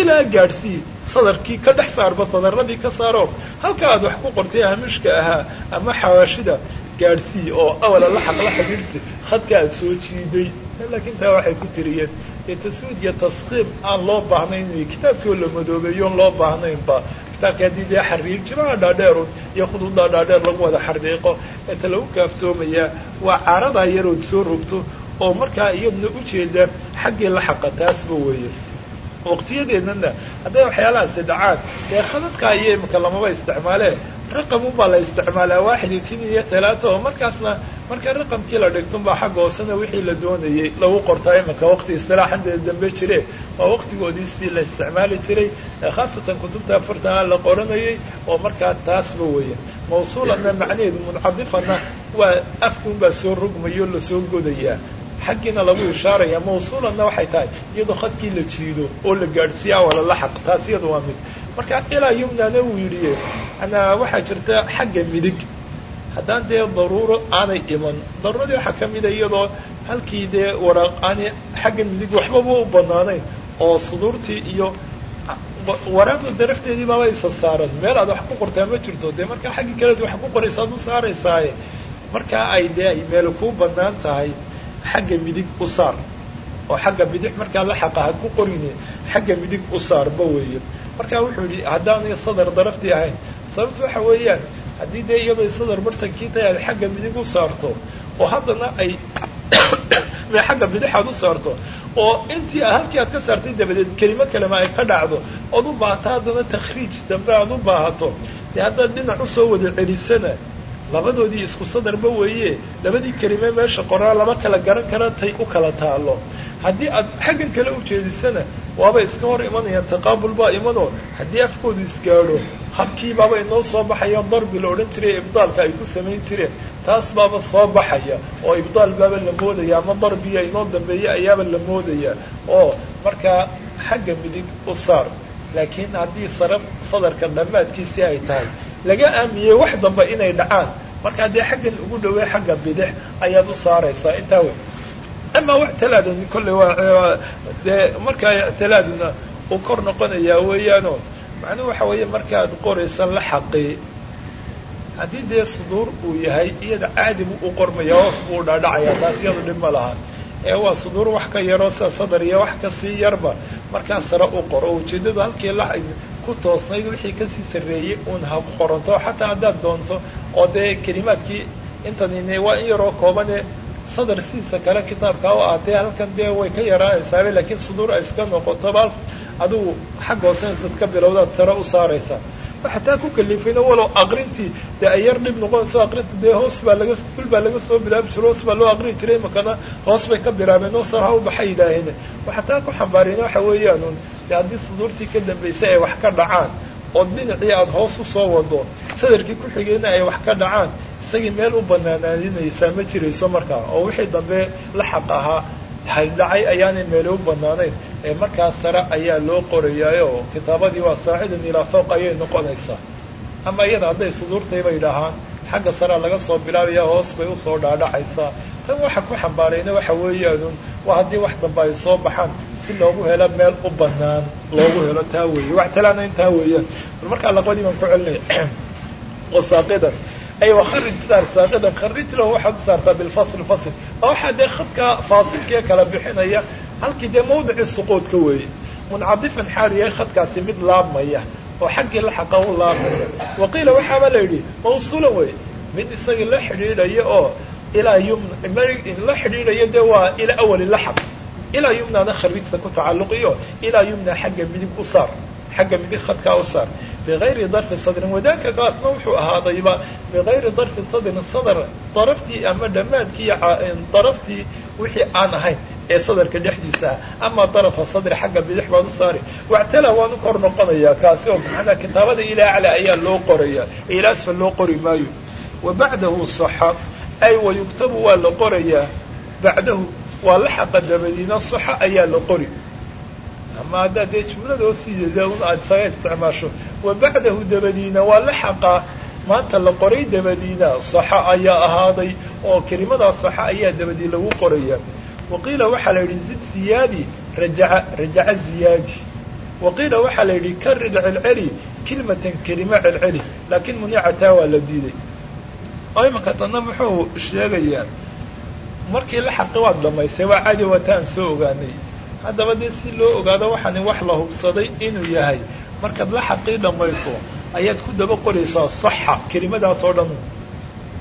ilaa gaadhsii sadarkii ka dhex saarba sadaradii ka saaro halka aad wax ku qortay hamishka ahaa ama xawaashida gaadhsii oo awala laxaq la xidhiidhsi khadka aad soo jiiday laakiin taa waxay ku tiriyeen dee taswiid iyo taskiim aan loo baahnayn kitaabkii oo la madoobeeyoon loo baahnaynba kitaabkii haddii dee xariir jimaha dhaadheerun iyo khuduuddaa dhaadheer lagu wada xariiqo eeta lagu kaaftoomayaa waa caaradaa yarood soo rogto oo markaa iyadna ujeeda xaggii laxaqa taasba weeye waqtiyadeennana hadday waxyaalahaasi dhacaan dee khadadkaa iyo imika lamaba isticmaalee. Raqamunbaa la isticmaalaa waaxid itin iyo talaata oo markaasna marka raqamkii la dhigtunbaa xagga hoosena wixii la doonayay lagu qortaa iminka waqti istilaaxandeeda dambe jire waa waqtigoodiistii la isticmaali jiray khaasatan kutubta afartan la qoranayay oo markaa taasba weeye. Mawsuulanna macnaheedu muncadifana waa afkuun baa soo rogmayo la soo godayaa xaggiina lagu ishaaraya mawsuulanna waxay tahay iyadoo khadkii la jiido oo la gaadhsiiya wala laxaq taas iyadu waa mid. Marka ilaa yumnana uu yidhi anaa waxaa jirta xagga midig. Haddaan dee daruuro aanay iman daruuradii waxaa ka mida iyadoo halkii dee waraaq aani xagga midig waxbaba u banaanayn oo suduurtii iyo waraaqda darafteedii baaba isa saaran. Meel aad wax ku qortaa ma jirto dee markaa xaggii kaleed wax ku qoraysa ad u saaraysaaye. Markaa ay dee ay meel kuu bannaan tahay xagga midig u saar. Oo xagga bidix markaa laxaqa ha ku qorine xagga midig u saarba weeye. Marka wuxuu yihi haddaanay sadar daraftii ahayn. Sababta waxa weeyaan haddii dee iyadoo sadar bartankii aad xagga midig u saarto oo haddana ay [coughs] xagga bidix aad u saarto oo intii halkii aad ka saartay dabadeed kelimo kalema ay ka dhacdo ood u baahato haddana takhriij dambe aad u baahato. Dee haddaad dhinac u soo wada celisana labadoodii isku sadarba weeye labadii kelime meesha qoraa lama kala garan kara tay u kala taalo haddii aad xaggan kale u jeedisana waaba iska hor imanayaan taqaabul baa imanoo haddii afkoodu isgaadho habkii baaba inoo soo baxaya darbi la odhan jiray ibdaalka ay ku samayn jireen taas baaba soo baxaya oo ibdaal baaba la moodaya ama darbiya inoo dambeeya ayaaba la moodaya oo markaa xagga midig u saar. Laakiin haddii sara sadarka dhammaadkiisii ay tahay laga aamiyey wax dambe inay dhacaan. Markaa dee xaggan ugu dhawey xagga bidix ayaad u saaraysaa intaa wey ama wax talaadan kolley waa dee markaa talaaduna uu kor noqonayaa weeyaano. Macnuhu waxa weeye markaad qoraysa la xaqi. Haddii dee suduur uu yahay iyada caadi buu u qormaya hoos buu u dhaadhacaya taas iyadu dhib ma laha. Ee waa suduur wax ka yaroo sida sadar iyo wax ka sii yarba. Markaa sare u qoro oo ujeeddadu halkii ku toosnayd wixii ka sii sarreeyey uun ha qoranto xataa haddaad doonto oo dee kelimaadkii intan waa in yaroo koobane sadar sidiisa kale kitaabkaa u aatee halkan dee way ka yaraanaysaaba laakiin suduur ay iska noqotoba adigu xagga hoose intaad ka bilowdaad sare u saaraysaa xataa ku kalifayna walow aqrintii dee ay yar dhib noqonayso aqrinta dee hoos baa laga dul baa laga soo bilaabi jiro hoos baa loo aqrin jiray makana hoos bay ka bilaabeen oo sar ha u baxay yidhaaheen xataa ku xambaarina waxa weeyaan un dee haddii suduurtii ka dambaysay ay wax ka dhacaan oo dhinacii aada hoos u soo wado sadarkii ku xigeyna ay wax ka dhacaan isagii meel u banaanaadinaysaa ma jirayso markaa. Oo wixii dambe la xaq ahaa haldhacay ayaanay meele u banaanayn ee markaa sare ayaa loo qorayaayo kitaabadii waa saacidan ilaa fawq ayay noqonaysaa ama iyada hadday suduurtay bay dhahaan xagga sarea laga soo bilaabaya hoos bay u soo dhaadhacaysaa tan waxa ku xambaarayna waxa weeyaanun waa haddii wax dambe ay soo baxaan si loogu helo meel u banaan loogu helo taa weeye wax talaana intaa weeyaan bal markaa laqbadii baan ku celinaya [clears throat] wasaaqidan. Ay wakharij saar saaqidan kharij waxaad u saartaa bilfasl fasl waxaa dee khadka faasilkee kala bixinaya halkii dee mawdicii suquudka weeye. Muncadifan xaal yahay khadkaasi mid laabmaya oo xaggii la xaqa u laabmaya. Waqiila waxaaba la yidhi mawsuulan wey mid isagii la xidhiidhaya oo ilaa yumna la xidhiidhaya dee waa ilaa awali laxaq ilaa yumnana kharijta ku tacalluqiyo ilaa yumna xagga midig u saar xagga midig khadkaa u saar. Bigayri darfi sadrin wadaanka kaasna wuxuu ahaadayba bigayri darfi sadrin sadr daraftii ama dhammaadkii daraftii wixii aan ahayn ee sadarka dhexdiisa ah ama darafa sadri xagga bidix baad u saari. Wactala waan u kor noqonayaa kaasi oo maxanaa kitaabada ilaa acla ayaa loo qoraya. Ilaa asfal loo qori maayo. Wa bacdahu saxa ay wayugtabu waa la qorayaa bacdahu waa la xaqa dabadiina saxa ayaa la qori. Ama haddaad dee jumlada hoostiida un aad isaga isticmaasho wa bacdahu dabadiina waa la xaqaa maanta la qoray dabadiina saxa ayaa ahaaday oo kelimadaa saxa ayaa dabadii lagu qoraya waqiila waxaa la yidhi zid ziyaadi rajaca rajaca ziyaadi waqiila waxaa la yidhi karir celceli kilmatan kelima celceli laakiin municataa waa la diiday oo imanka tanna muxuu sheegayaa markii la xaqi waad dhamaysay waa cadi wataan soo ogaanay haddaba dee si loo ogaado waxaani wax la hubsaday inuu yahay markaad la xaqii dhamayso ayaad ku daba qoraysaa saxa kelimadaas oo dhan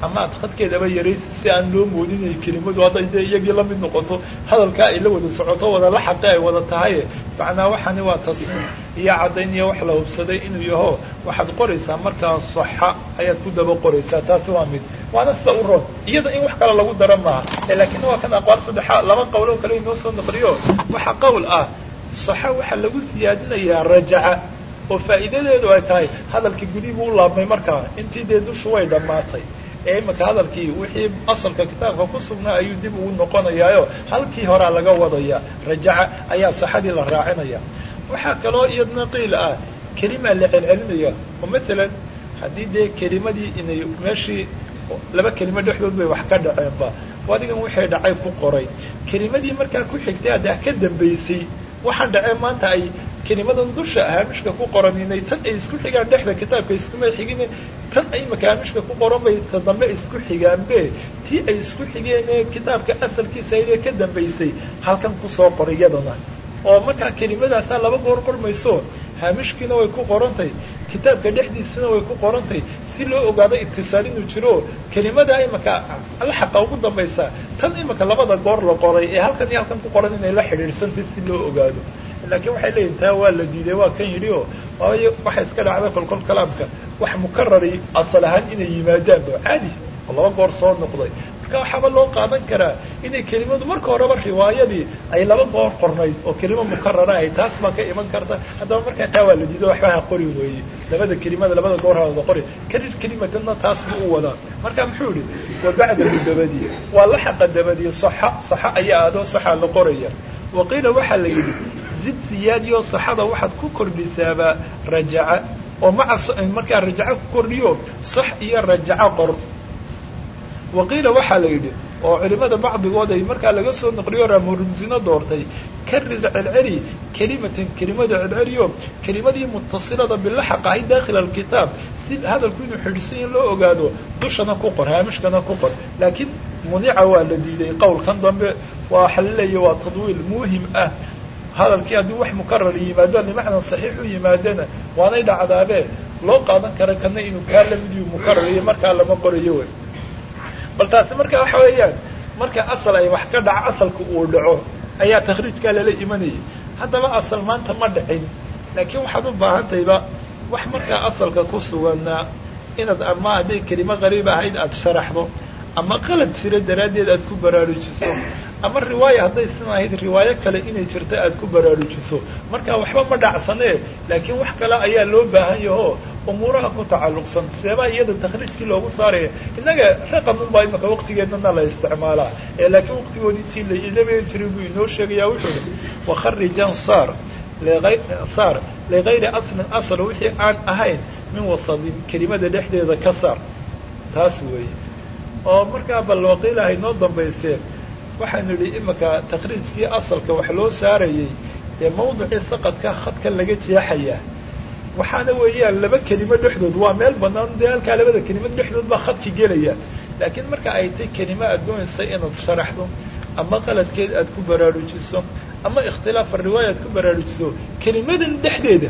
ama aad khadkeedaba yaraysa si aan loo moodinay kelimadu hadday dee iyagii la mid noqoto hadalkaa ay la wada socoto wada la xaqi ay wada tahay. Macnaa waxaani waa tasmiim iyo caddayn iyo wax la hubsaday inuu yaho. Waxaad qoraysaa markaa saxa ayaad ku daba qoraysaa. Taasi waa mid. Waana sida u roon. Iyada in wax kale lagu dara maaha. Laakiin waa kan aqwaal saddexa laba qowloo kale inoo soo noqliyo waxa qowl ah saxa waxaa lagu siyaadinayaa rajaca. Oo faa'iidadeedu ay tahay hadalkii gudihii u laabmay markaa. Intii dee dushu way dhammaatay ee imika hadalkii wixii asalka kitaabka ku sugnaa ayuu dib ugu noqonayaayo. Halkii horaa laga wadaya rajaca ayaa saxadii la raacinaya. Waxaa kaloo iyadna qiil ah kelimaa la celcelinaya. Oo matalan haddii dee kelimadii inay meeshii laba kelimo dhexdood bay wax ka dhaceenba adigan waxay dhacay ku qoray. Kelimadii markaa ku xigtay hadda ka dambaysay waxaan dhacee maanta ay kelimadan dusha haamishka ku qoran inay tan ay isku xigaan dhexda kitaabka iskuma xigin tan ay imaka haamishka ku qoran bay ta dambe isku xigaanbe tii ay isku xigeen kitaabka asalkiisa aydee ka dambaysay halkan ku soo qoray iyadana. Oo markaa kelimadaasaa laba goor qormayso haamishkiina way ku qorantay kitaabka dhexdiisana way ku qorantay. Si loo ogaado itisaal inuu jiro kelimada imaka alxaqa ugu dambaysa tan imaka labada goor la qoray ee halkan iyo halkan ku qoran inay la xidhiidhsantay si loo ogaado laakiin waxay leeyihiin taa waa la diiday waa kan yidhi waayo waxay iska dhacda kolkol kalaamka wax mukarari asal ahaan inay yimaadaanba caadi laba goor soo noqday. Marka waxaaba loo qaadan karaa inay kelimadu marka horeba riwaayadii ay laba goor qornayd oo kelimo mukarara ahay taas baa ka iman karta. Haddaba markaa taa waa la diido waxba ha qori weeye labada kelimada labada goor hawada qori. Karir kelimatana taas buu u wadaa. Marka muxuu yihi wa bacdahu dabadii waa la xaqa dabadii saxa saxa ayaa adoo saxaa la qoraya. Waqiila waxaa la yidhi zid siyaadiyo saxada waxaad ku kordhisaabaa rajaca oo maca markaa rajaco ku kordhiyo sax iyo rajaco qor. Waqiila waxaa la yidhi oo culimada bacdigood ay markaa laga soo noqliyo ramurumsino doortay karir celceli kelimatan kelimada celceliyo kelimadii mutasilada bilaxaq ahay dakhila alkitaab si hadalku inuu xidhisan in loo ogaado dushana ku qor haamishkana ku qor. Laakiin munica waa la diiday qowlkan dambe waxa la leeya waa tadwiil muhiim ah hadalkii haddii wax mukarar yimaado limacna saxiix u yimaadana waanay dhacdaabee loo qaadan kara kana inuu kaa lamidiyu mukarar iyo markaa lama qorayo wey bal taasi marka waxa weeyaan marka asal ay wax ka dhaco asalka uu dhaco ayaa takhriijkaa lala imanayay. Haddaba asal maanta ma dhicin laakiin waxaad u baahantayba wax markaa asalka ku suganaa inaad ama hadday kelimo qariib ahayd aada sharaxdo ama qalad jira daraaddeed aad ku baraarujiso ama riwaaya hadday sin ahayd riwaayo kale inay jirta aad ku baraarujiso. Marka waxba ma dhacsanee laakiin wax kale ayaa loo baahan yaho. Umuuraha ku tacalluqsan seebaa iyada takhriijkii loogu saaraya innaga raqamun baa imaka waqtigeedana la isticmaalaa. Ee laakiin waqtigoodii tii la ilaben jiray buu inoo sheegaya wuxuu wakharijan saar saar ligayri aslin asal wixii aan ahayn min wasadin kelimada dhexdeeda ka saar. Taas weeye. Oo markaa bal waqiilaha inoo dambayseen waxaanu idhi imika takhriijkii asalka wax loo saarayay ee mawdicii saqadka khadka laga jeexayaa waxaana weeyaan laba kelimo dhexdood. Waa meel banaan dee halkaa labada kelimo dhexdood baa khadki gelaya. Laakiin marka ay tay kelimo aad doonaysa inaad sharaxdo ama qaladkeed aad ku baraarujiso ama ikhtilaafa riwaaya aad ku baraarujiso kelimadan dhexdeeda